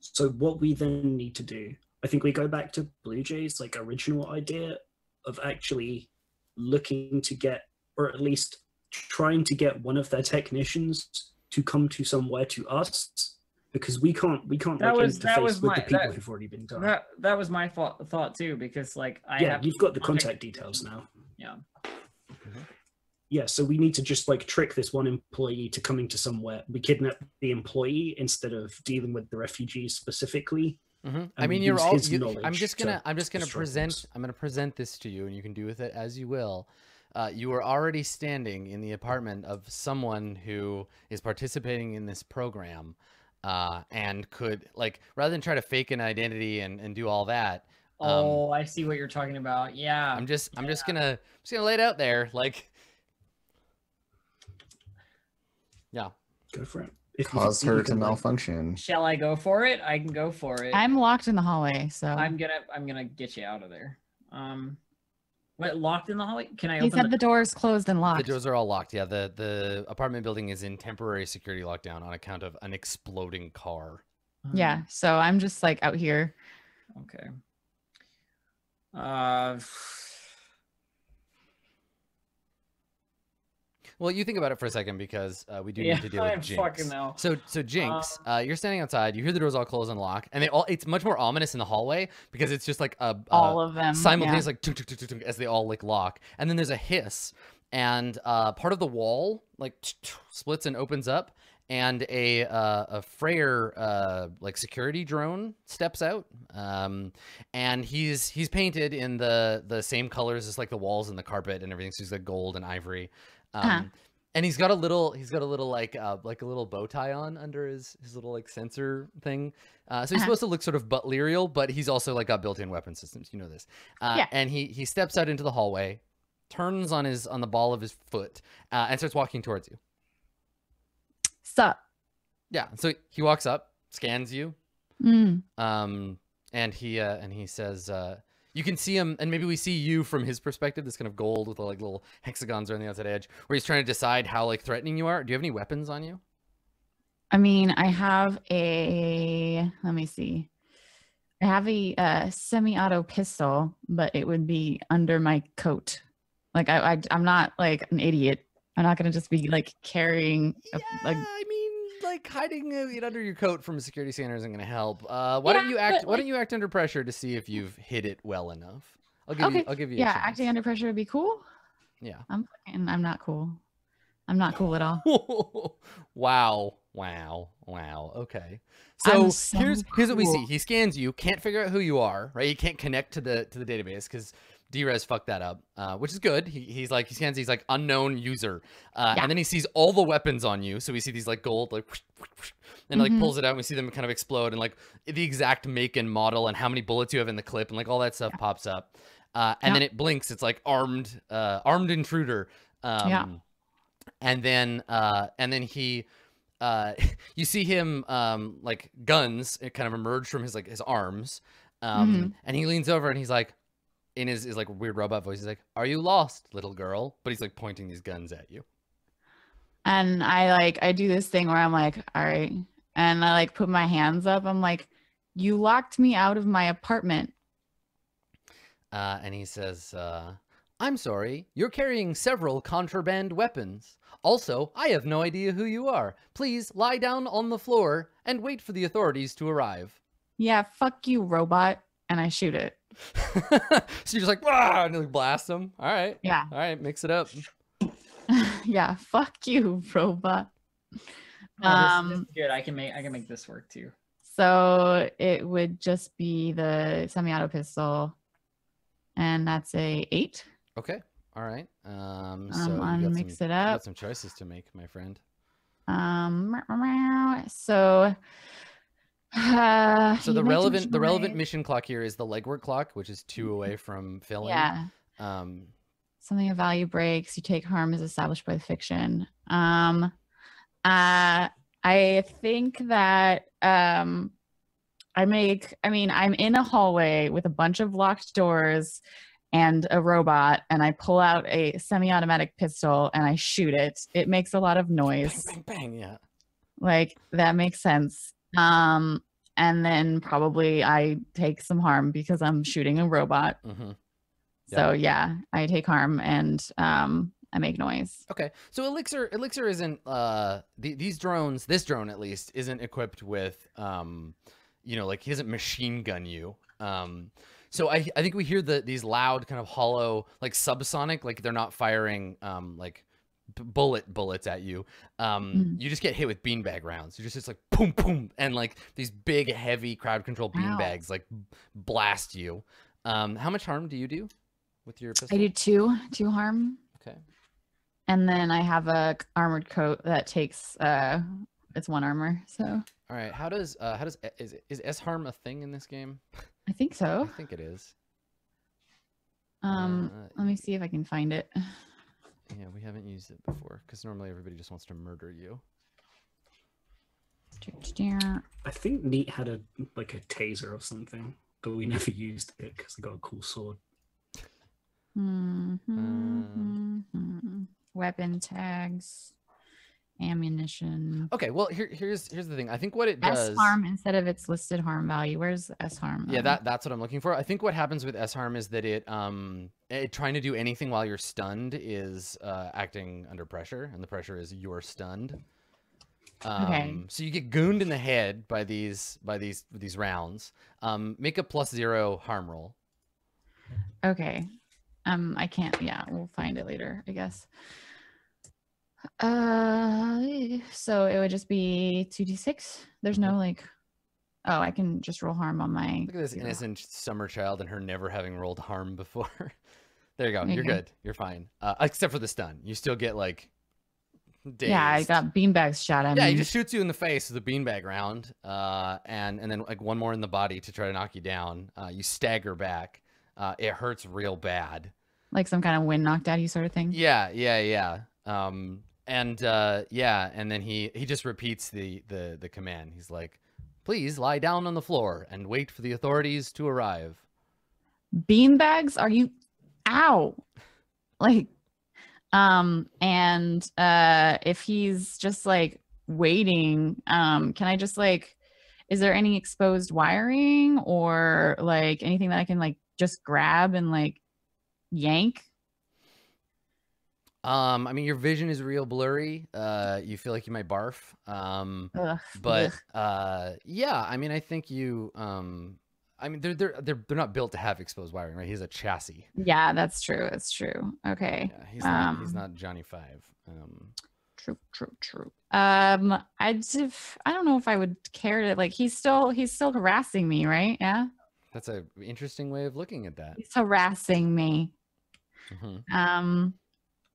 So what we then need to do, I think we go back to Blue Jays like original idea of actually looking to get or at least trying to get one of their technicians to come to somewhere to us because we can't we can't
That
like
was- that
interface
was
with
my-
the people
that-
who've already been done.
that that was my thought thought too, because like I
yeah,
have
you've got the contact details now.
Yeah.
Yeah, so we need to just like trick this one employee to coming to somewhere. We kidnap the employee instead of dealing with the refugees specifically.
hmm I mean, you're all. You, I'm just gonna. I'm just gonna present.
things.
I'm gonna present this to you, and you can do with it as you will. Uh, you are already standing in the apartment of someone who is participating in this program, uh, and could like rather than try to fake an identity and, and do all that. Um,
Oh, I see what you're talking about. Yeah.
I'm just. I'm just gonna. Just gonna lay it out there. Like. Yeah.
Go for it. If
Cause her to
can, like-
malfunction.
Shall I go for it? I can go for it.
I'm locked in the hallway, so
I'm gonna I'm gonna get you out of there. Um, what locked in the hallway? Can I
he
open
said
the,
the door's closed and locked.
The doors are all locked. Yeah, the the apartment building is in temporary security lockdown on account of an exploding car.
Yeah, so I'm just like out here.
Okay. Uh,
Well, you think about it for a second because uh, we do
Yeah,
need to deal with Jinx.
fucking.
So, so Jinx,
Um,
uh, you're standing outside. You hear the doors all close and lock, and they all. It's much more ominous in the hallway because it's just like a, a
All of them.
simultaneous like tunk, tunk, tunk, as they all like lock, and then there's a hiss, and uh, part of the wall like splits and opens up, and a uh, a Freyr uh, like security drone steps out, um, and he's he's painted in the the same colors as like the walls and the carpet and everything. So he's like gold and ivory. Um,
Uh-huh.
And he's got a little, he's got a little like, uh, like a little bow tie on under his his little like sensor thing. Uh, so he's
Uh-huh.
supposed to look sort of butlerial, but he's also like got built-in weapon systems. You know this. Uh,
Yeah.
And he he steps out into the hallway, turns on his on the ball of his foot, uh, and starts walking towards you.
Sup?
Yeah. So he walks up, scans you,
Mm.
um, and he uh, and he says, uh, you can see him, and maybe we see you from his perspective, this kind of gold with the, like little hexagons around the outside edge, where he's trying to decide how like threatening you are. Do you have any weapons on you?
I mean, I have a. Let me see. I have a uh, semi-auto pistol, but it would be under my coat. Like I, I I'm not like an idiot. I'm not gonna just be like carrying a, like
Yeah, I like hiding it under your coat from a security scanner isn't going to help. Uh, why don't you act?
but,
Why don't you act under pressure to see if you've hit it well enough? I'll give you.
Okay,
I'll give you.
yeah, acting under pressure would be cool.
Yeah.
I'm fucking, I'm not cool. I'm not cool at all.
wow. Wow. Wow. Okay. So,
so
here's here's what we see. He scans you, can't figure out who you are, right? He can't connect to the to the database because Drez fucked that up, uh, which is good. He, he's like he scans, he's like unknown user, uh,
Yeah.
and then he sees all the weapons on you. So we see these like gold like. And like
Mhm.
pulls it out, and we see them kind of explode, and like the exact make and model, and how many bullets you have in the clip, and like all that stuff pops up. Uh, and
Yeah.
then it blinks. It's like armed, uh, armed intruder. Um,
Yeah.
And then, uh, and then he, uh, you see him, um, like guns uh, kind of emerge from his like his arms, um,
Mhm.
and he leans over and he's like, in his, his like weird robot voice, he's like, "Are you lost, little girl?" But he's like pointing these guns at you.
And I like I do this thing where I'm like, all right, and I like put my hands up. I'm like, you locked me out of my apartment.
Uh, and he says, uh, I'm sorry, you're carrying several contraband weapons. Also, I have no idea who you are. Please lie down on the floor and wait for the authorities to arrive.
Yeah, fuck you, robot. And I shoot it.
so you're just like, "Wah!" and you like blast them. All right.
Yeah.
All right, mix it up.
yeah, fuck you, robot.
Oh, this- this
Um,
is good. I can make I can make this work too.
So it would just be the semi-auto pistol, and that's a eight.
Okay. All right. Um, so
Um,
you
on
got
mix
some,
it
you got
up.
some choices to make, my friend.
Um, so. Uh,
So the relevant the relevant mission clock here is the legwork clock, which is two away from filling.
Yeah.
Um,
something of value breaks, you take harm is established by the fiction. Um, uh, I think that um, I make, I mean, I'm in a hallway with a bunch of locked doors and a robot, and I pull out a semi automatic pistol and I shoot it. It makes a lot of
bang,
noise.
bang, bang. Yeah.
Like, that makes sense. Um, and then probably I take some harm because I'm shooting a robot.
hmm
So yeah, I take harm and um, I make noise.
Okay, so Elixir Elixir isn't uh the, these drones. This drone at least isn't equipped with um, you know, like he doesn't machine gun you. Um, so I I think we hear the these loud kind of hollow like subsonic like they're not firing um like bullet bullets at you. Um,
Mhm.
you just get hit with beanbag rounds. You just it's like boom boom and like these big heavy crowd control beanbags like blast you. Um, how much harm do you do with your pistol?
I do two, two harm,
Okay.
and then I have a armored coat that takes uh, it's one armor. So
All right. How does uh how does is is S harm a thing in this game?
I think so.
I think it is.
Um,
Uh,
let me see if I can find it.
Yeah, we haven't used it before because normally everybody just wants to murder you.
I think Neat had a like a taser or something, but we never used it because I got a cool sword.
Mhm,
Um,
mhm. Weapon tags. Ammunition.
Okay, well here here's here's the thing. I think what it
S
does.
harm instead of its listed harm value. Where's S harm?
Yeah, that that's what I'm looking for. I think what happens with S harm is that it um it, trying to do anything while you're stunned is uh, acting under pressure, and the pressure is you're stunned. Um,
Okay.
So you get gooned in the head by these by these these rounds. Um, make a plus zero harm roll.
Okay. Um, I can't. Yeah, we'll find it later, I guess. Uh, so it would just be two d six. There's no like. Oh, I can just roll harm on my.
Look at this innocent summer child and her never having rolled harm before. there you go.
You
You're good. You're fine. Uh, except for the stun. You still get like.
Yeah, I
dazed.
got beanbags shot at
yeah,
me.
he just shoots you in the face with a beanbag round, uh, and and then like one more in the body to try to knock you down. Uh, you stagger back. Uh, it hurts real bad.
like some kind of wind knocked out you sort of thing.
Yeah, yeah, yeah. Um, and uh, yeah, and then he he just repeats the the the command. He's like, "Please lie down on the floor and wait for the authorities to arrive."
beanbags are you ow like um and uh if he's just like waiting um can i just like is there any exposed wiring or like anything that i can like just grab and like yank
Um, I mean, your vision is real blurry. Uh, you feel like you might barf. Um,
Ugh,
but uh yeah i mean i think you um i mean they're they're they're, they're not built to have exposed wiring right? He's a chassis.
Yeah that's true. That's true. Okay.
Yeah he's not he's
Um,
not johnny five. Um
true true true. Um i just i don't know if i would care to like he's still he's still harassing me right? Yeah?
That's a interesting way of looking at that.
He's harassing me.
Mhm.
um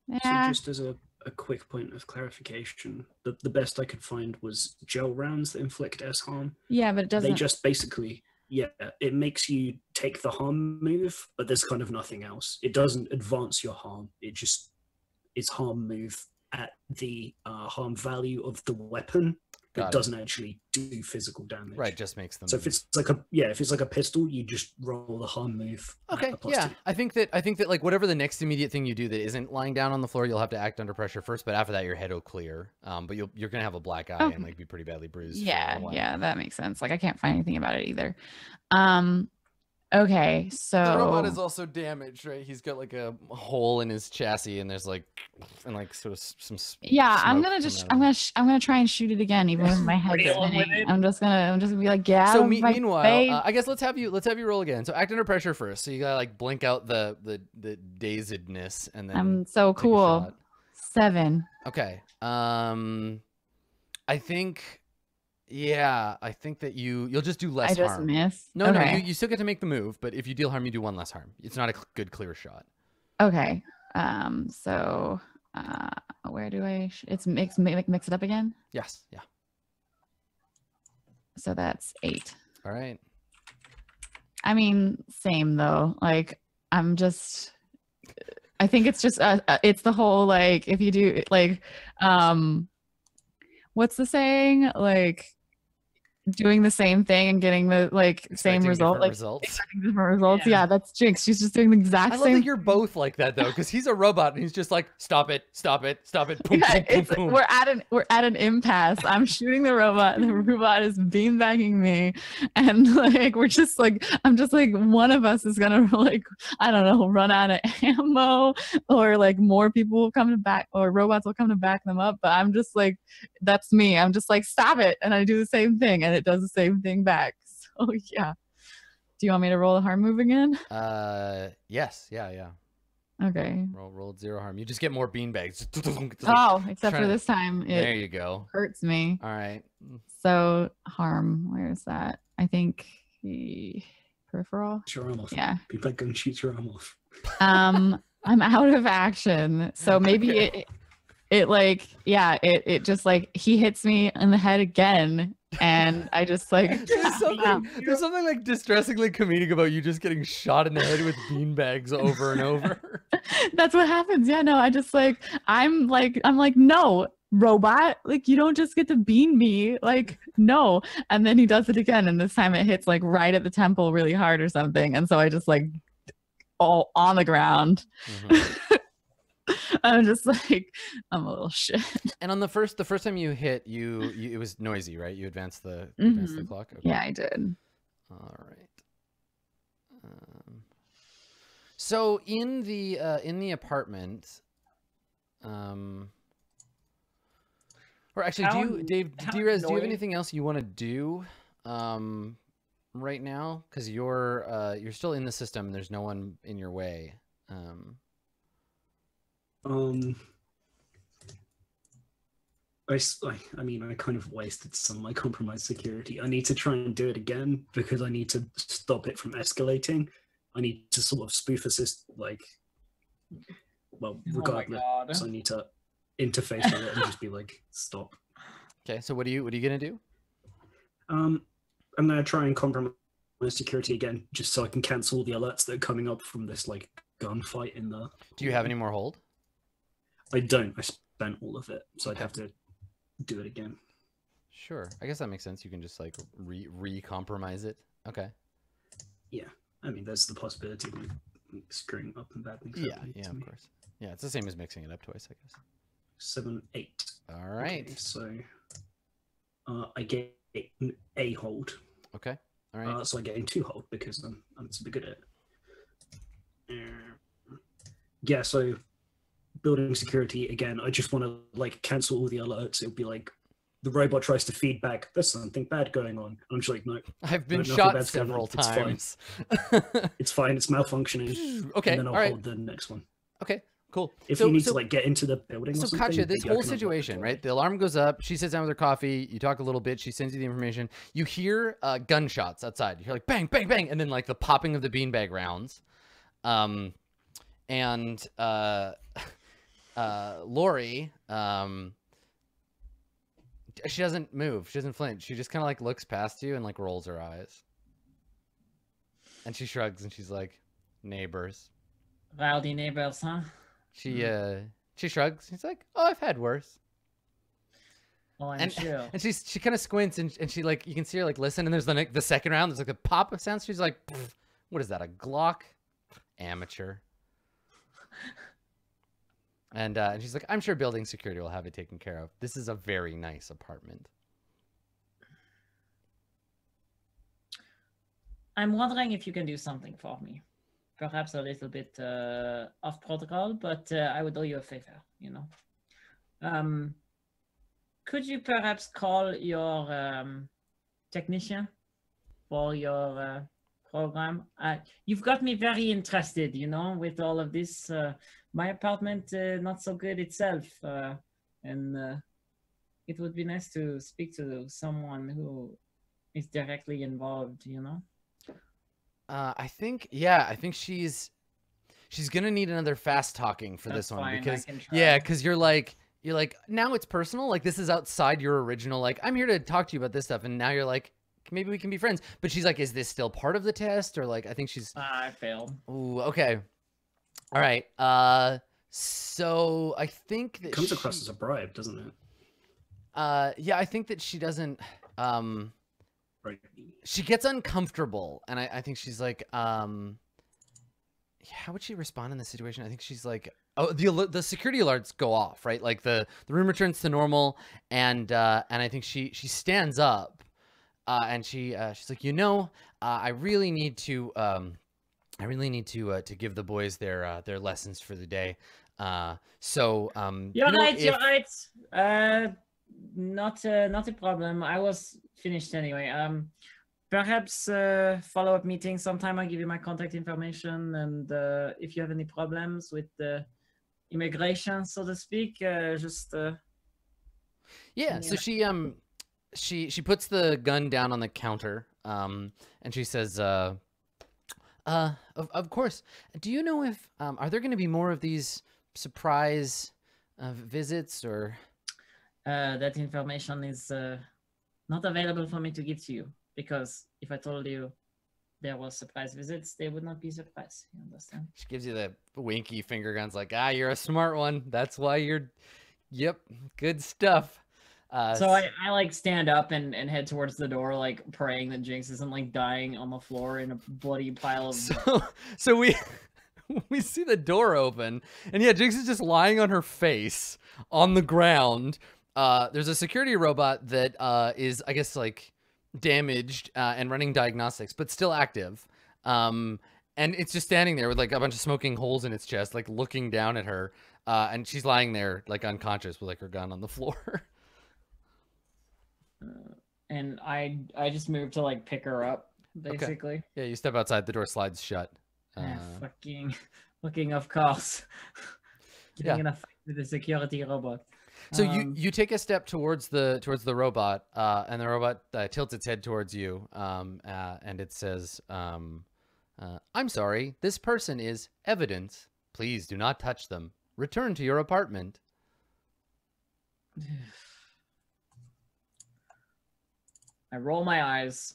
yeah
So just as a, a quick point of clarification, the, the best I could find was gel rounds that inflict S harm.
yeah but it doesn't
They just basically, yeah, it makes you take the harm move, but there's kind of nothing else. It doesn't advance your harm. It just is harm move at the uh, harm value of the weapon.
Got
It
it.
doesn't actually do physical damage.
right just makes them
So if it's like a yeah, if it's like a pistol, you just roll the harm move.
okay yeah
two.
i think that i think that like whatever the next immediate thing you do that isn't lying down on the floor you'll have to act under pressure first but after that your head will clear um but you'll you're gonna have a black eye
Okay.
and like be pretty badly bruised
yeah yeah that makes sense like i can't find anything about it either um okay so
The robot is also damaged, right? He's got like a hole in his chassis, and there's like, and like sort of some. s-
yeah i'm gonna just
out
i'm gonna sh- i'm gonna try and shoot it again even with my head spinning i'm just gonna i'm just gonna be like yeah.
So me-
my
meanwhile, uh, I guess let's have you let's have you roll again. So act under pressure first. So you gotta like blink out the the the dazedness, and then.
i'm so cool seven
Okay. Um, I think. Yeah, I think that you you'll just do less
i just
harm.
miss
No,
okay.
no, you, you still get to make the move, but if you deal harm, you do one less harm. It's not a good clear shot.
okay um so uh where do i sh- it's mix mix, mix it up again
Yes. Yeah.
so that's eight
All right.
I mean, same though. Like, I'm just. I think it's just uh, uh, it's the whole like if you do like, um, what's the saying? Like, doing the same thing and getting the like same result, like
results.
different results. Yeah.
Yeah.
that's Jinx. She's just doing the exact
I love
same.
that you're both like that though, because he's a robot and he's just like, stop it, stop it, stop it. Boom,
Yeah,
boom, boom, boom.
we're at an we're at an impasse. I'm shooting the robot, and the robot is beanbagging me, and like we're just like I'm just like one of us is gonna like I don't know run out of ammo, or like more people will come to back, or robots will come to back them up. But I'm just like that's me. I'm just like stop it, and I do the same thing, and it does the same thing back. So yeah. Do you want me to roll a harm move again?
Uh, yes, yeah, yeah.
Okay.
Roll, roll zero harm. You just get more beanbags. Just
Oh, except for this time
there you go.
hurts me.
All right.
So harm, where's that? I think the peripheral.
Shoot your arm off.
Yeah.
People are going to shoot your arm off.
Um, I'm out of action, so maybe
Okay.
it, it like, yeah, it it just like he hits me in the head again, and I just like,
There's something, there's something like distressingly comedic about you just getting shot in the head with beanbags over and over.
that's what happens. Yeah, no, I just like, I'm like, I'm like, no, robot, like you don't just get to bean me, like no. And then he does it again, and this time it hits like right at the temple really hard or something, and so I just like all on the ground.
Mhm.
I'm just like, I'm a little shit.
And on the first, the first time you hit, you, you it was noisy, right? You advanced the you advanced the
Mhm.
clock. Okay.
Yeah, I did.
All right. Um, so in the uh, in the apartment, um, or actually, do you,
n-
Dave,
how
Drez, do you have anything else you want to do, um, right now? Because you're uh, you're still in the system. and There's no one in your way. Um,
Um, I, s- I, I mean, I kind of wasted some of my compromised security. I need to try and do it again because I need to stop it from escalating. I need to sort of spoof assist, like, well,
Oh my
regardless,
god.
I need to interface with it and just be like, stop.
okay. So what are you what are you gonna do?
Um, I'm gonna try and compromise security again, just so I can cancel the alerts that are coming up from this like gunfight in the.
Do you have any more hold?
I don't. I spent all of it, so I'd have to do it again.
Sure. I guess that makes sense. You can just like re re compromise it. Okay. Yeah.
I mean, there's the possibility of me screwing up and bad things.
Yeah. Yeah. Of
me.
course. Yeah. It's the same as mixing it up twice, I guess.
Seven, eight.
All right.
Okay, so uh, I get a hold.
Okay. All right.
Uh, so I gain two hold because I'm I'm super good at it. Uh, Yeah, so building security again. I just want to like cancel all the alerts. It'll be like the robot tries to feedback. There's something bad going on. I'm just like, no,
I've been
nothing
shot several
It's fine. it's fine. It's malfunctioning.
okay.
and then I'll
right.
hold the next one.
Okay. Cool.
If
so,
you need
so,
to like get into the building,
so Katya, this whole
can unlock the
situation, right? The alarm goes up. She sits down with her coffee. You talk a little bit. She sends you the information. You hear uh, gunshots outside. You hear like bang, bang, bang, and then like the popping of the beanbag rounds. Um, and uh, uh, Lori, um, she doesn't move. She doesn't flinch. She just kind of like looks past you and like rolls her eyes. And she shrugs and she's like, "Neighbors."
Rowdy neighbors, huh?
She uh she shrugs. She's like, "Oh, I've had worse."
Oh, I'm
And-
sure.
And she's she kind of squints and, and she like you can see her like listen. And there's the the second round. There's like a pop of sounds. She's like, "What is that? A Glock? Amateur." And uh, and she's like, "I'm sure building security will have it taken care of. This is a very nice apartment."
I'm wondering if you can do something for me. Perhaps a little bit uh, off protocol, but uh, I would owe you a favor, you know. Um, could you perhaps call your um, technician for your uh, program? Uh, you've got me very interested, you know, with all of this. Uh, my apartment, uh, not so good itself. Uh, and uh, it would be nice to speak to someone who is directly involved, you know?
Uh, I think yeah, I think she's she's gonna need another fast talking for
That's
this one
fine,
because yeah, because you're like you're like now it's personal. Like this is outside your original. Like I'm here to talk to you about this stuff, and now you're like maybe we can be friends. But she's like, is this still part of the test or like I think she's
Ah, I failed.
ooh okay, all right. Uh, so I think that
It comes
she-
across as a bribe, doesn't it?
uh yeah I think that she doesn't um
Right.
she gets uncomfortable and I, I think she's like um how would she respond in this situation i think she's like oh the the security alerts go off right like the the room returns to normal and uh and i think she she stands up uh and she uh she's like you know uh, i really need to um i really need to uh to give the boys their uh their lessons for the day uh so um
You're
you know,
right. You're right. Uh, not uh, not a problem. I was finished anyway. Um, perhaps uh, follow up meeting sometime. I'll give you my contact information, and uh, if you have any problems with the immigration, so to speak, uh, just uh,
Yeah, so she um she she puts the gun down on the counter um and she says uh of, of course do you know if um are there going to be more of these surprise uh, visits or
uh, that information is uh, not available for me to give to you because if I told you there was surprise visits, they would not be surprised. You understand?
she gives you the winky finger guns like ah you're a smart one that's why you're yep good stuff uh
So I, I like stand up and, and head towards the door, like praying that Jinx isn't like dying on the floor in a bloody pile of.
so so we we see the door open, and yeah, Jinx is just lying on her face on the ground. Uh, there's a security robot that uh, is, I guess, like damaged uh, and running diagnostics, but still active. Um, and it's just standing there with like a bunch of smoking holes in its chest, like looking down at her. Uh, and she's lying there like unconscious with like her gun on the floor.
And I I just moved to like pick her up, basically.
yeah, you step outside, the door slides shut.
Ah,
Uh,
fucking looking of course. Getting
Yeah.
in a fight with the security robot.
So you
Um,
you take a step towards the towards the robot, uh, and the robot uh, tilts its head towards you, um, uh, and it says, um, uh, "I'm sorry, this person is evidence. Please do not touch them. Return to your apartment."
I roll my eyes.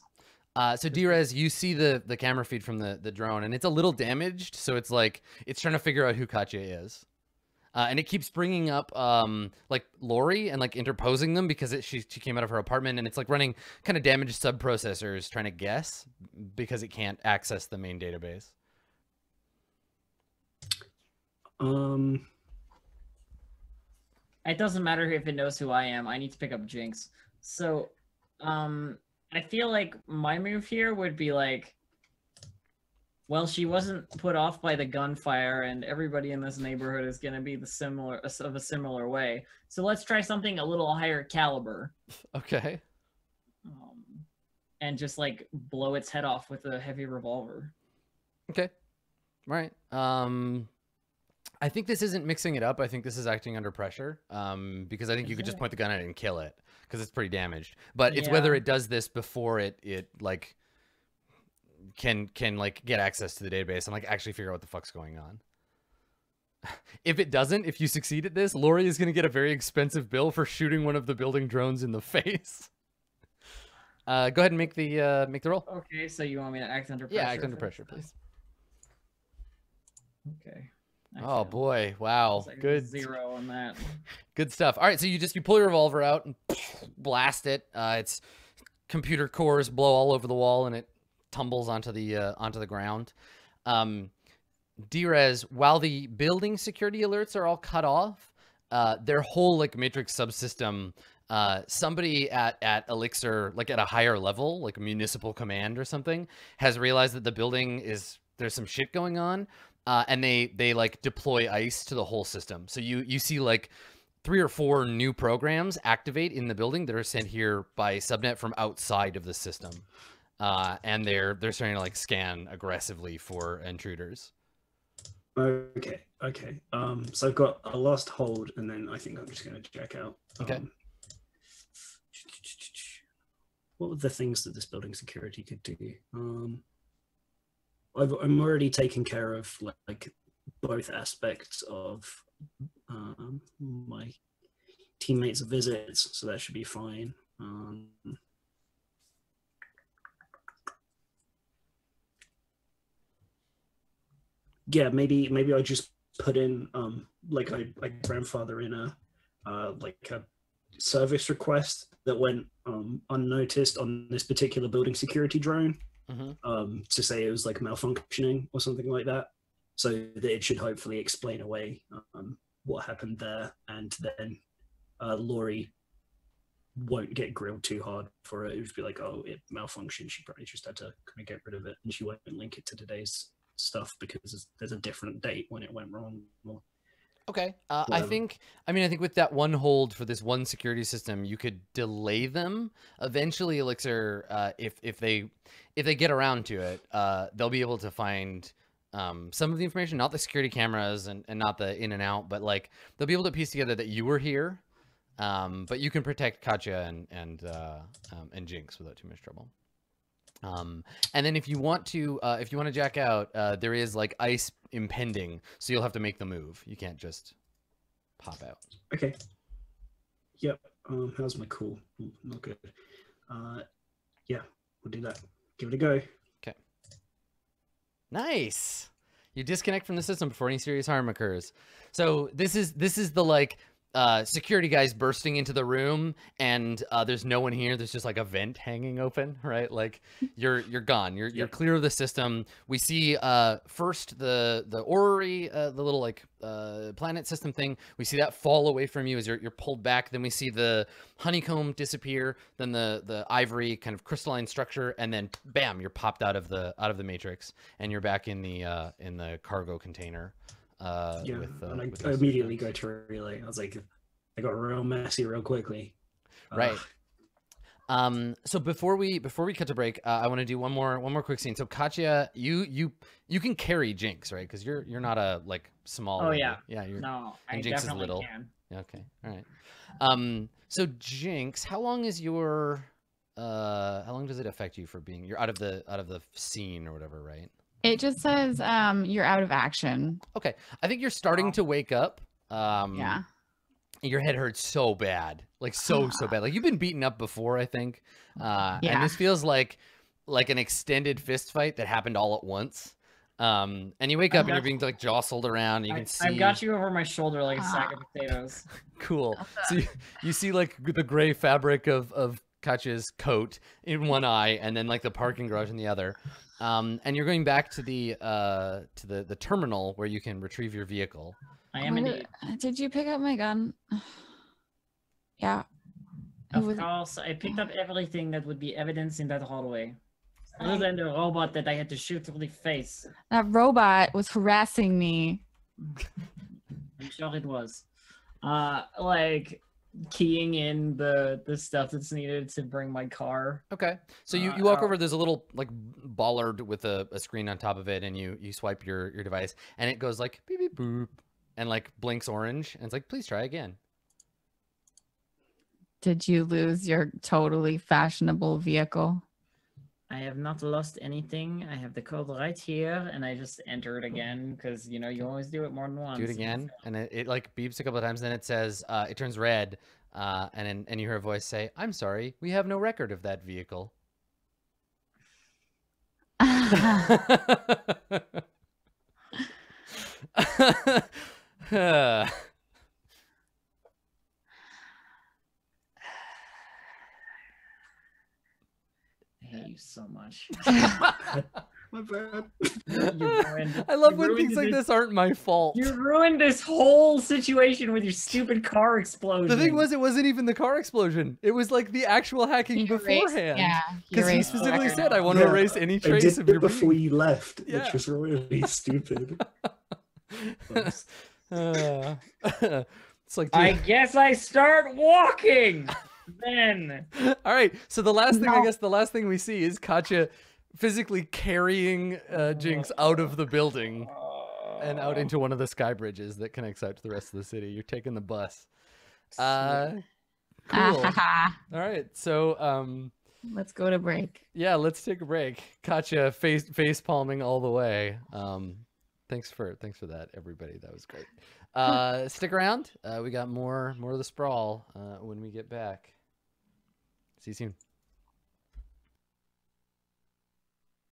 Uh, so Drez, you see the the camera feed from the the drone, and it's a little damaged. So it's like it's trying to figure out who Katya is, uh, and it keeps bringing up um like Lori and like interposing them because it, she she came out of her apartment, and it's like running kind of damaged sub processors trying to guess because it can't access the main database.
Um,
It doesn't matter if it knows who I am. I need to pick up Jinx. So, um, I feel like my move here would be like, well, she wasn't put off by the gunfire, and everybody in this neighborhood is going to be the similar of a similar way. So let's try something a little higher caliber,
Okay.
um, and just like blow its head off with a heavy revolver.
Okay. Right. Um, I think this isn't mixing it up. I think this is acting under pressure. Um, because I think you could just point the gun at it and kill it because it's pretty damaged. But it's whether it does this before it it like can can like get access to the database and like actually figure out what the fuck's going on. If it doesn't, if you succeed at this, Lori is going to get a very expensive bill for shooting one of the building drones in the face. Uh, go ahead and make the uh, make the roll.
Okay, so you want me to act under pressure?
Yeah, act under pressure, please.
Okay. I
Oh boy! Wow,
like
good.
zero on that.
Good stuff. All right, so you just you pull your revolver out and blast it. Uh, its computer cores blow all over the wall and it tumbles onto the uh, onto the ground. Um, Drez, while the building security alerts are all cut off, uh, their whole like matrix subsystem. Uh, somebody at at Elixir, like at a higher level, like municipal command or something, has realized that the building is there's some shit going on, uh, and they they like deploy ice to the whole system. So you you see like three or four new programs activate in the building that are sent here by subnet from outside of the system, uh, and they're they're starting to like scan aggressively for intruders.
okay, okay. Um, so I've got a last hold, and then I think I'm just going to check out.
Okay.
Um, what were the things that this building security could do? Um, I've, I'm already taking care of like both aspects of um, my teammates' visits, so that should be fine. Um, yeah, maybe maybe I just put in um like I my grandfather in a uh like a service request that went um unnoticed on this particular building security drone
hmm
um to say it was like malfunctioning or something like that so that it should hopefully explain away um what happened there and then uh Lori won't get grilled too hard for it. It would be like, oh, it malfunctioned. She probably just had to kind of get rid of it, and she won't link it to today's stuff because there's- there's a different date when it went wrong. Or-
Okay. Uh, I think, I mean, I think with that one hold for this one security system, you could delay them. Eventually, Elixir, uh, if if they if they get around to it, uh, they'll be able to find um, some of the information, not the security cameras and, and not the in and out, but like they'll be able to piece together that you were here. Um, but you can protect Katya and and uh, um, and Jinx without too much trouble. Um, and then if you want to, uh, if you want to jack out, uh, there is like ice impending, so you'll have to make the move. You can't just pop out.
Okay. Yep. Um, how's my cool? Not good. Uh, yeah, we'll do that. Give it a go. Okay.
Nice. You disconnect from the system before any serious harm occurs. So this is this is the like uh, security guys bursting into the room, and uh, there's no one here. There's just like a vent hanging open, right? Like you're you're gone. You're you're clear of the system. We see uh, first the the orrery, uh, the little like uh, planet system thing. We see that fall away from you as you're you're pulled back. Then we see the honeycomb disappear. Then the the ivory kind of crystalline structure, and then bam, you're popped out of the out of the matrix, and you're back in the uh, in the cargo container. Uh,
Yeah,
with, uh,
and I,
with
I immediately
security
go to relay. I was like, I got real messy real quickly.
Right.
Ugh.
Um, so before we before we cut to break, uh, I want to do one more one more quick scene. So Katya, you you you can carry Jinx, right? Because you're you're not a like small.
Oh,
lady.
yeah.
yeah. You're
No, I
and Jinx is
definitely
little.
can.
okay. All right. Um, so Jinx, how long is your uh how long does it affect you for being you're out of the out of the scene or whatever, right?
It just says um you're out of action.
Okay. I think you're starting to wake up. Um,
yeah.
your head hurts so bad like so so bad like you've been beaten up before i think uh
Yeah.
and this feels like like an extended fist fight that happened all at once um and you wake
I've
up and you're being like jostled around and you
I,
can see
I've got you over my shoulder like a sack of
Ah.
potatoes.
cool so you, you see like the gray fabric of of Katya's coat in one eye and then like the parking garage in the other um and you're going back to the uh to the the terminal where you can retrieve your vehicle
I am indeed.
did, did you pick up my gun? yeah.
Of
was-
course, I picked up everything that would be evidence in that hallway. Other than the robot that I had to shoot through the face.
that robot was harassing me.
I'm sure it was. Uh, like keying in the the stuff that's needed to bring my car.
Okay. So you,
Uh,
you walk
uh,
over, there's a little like bollard with a, a screen on top of it, and you you swipe your, your device and it goes like beep beep boop and like blinks orange and it's like, please try again.
Did you lose your totally fashionable vehicle?
I have not lost anything. I have the code right here, and I just enter it again because you know you always do it more than once.
Do it again. And it, it like beeps a couple of times, then it says uh, it turns red, uh, and then and you hear a voice say, I'm sorry, we have no record of that vehicle.
hate you so much.
My bad.
You ruined-
I love
you
when things like
it.
this aren't my fault.
You ruined this whole situation with your stupid car explosion.
The thing was, it wasn't even the car explosion. It was like the actual hacking
You erased-
beforehand.
Yeah.
Because he specifically said, "I want to erase any
I
trace
did
of
it
your
before
being."
you left,
Yeah.
which was really stupid.
Uh, it's like,
I guess I start walking. Then
all right. So the last thing, I guess, the last thing we see is Katya physically carrying uh, Jinx out of the building and out into one of the sky bridges that connects out to the rest of the city. You're taking the bus. Uh, cool. all right. So, um,
Let's go to break.
yeah, let's take a break. Katya face face palming all the way. Um, thanks for thanks for that, everybody. That was great. Uh, stick around. Uh, we got more more of the sprawl uh, when we get back. See you soon.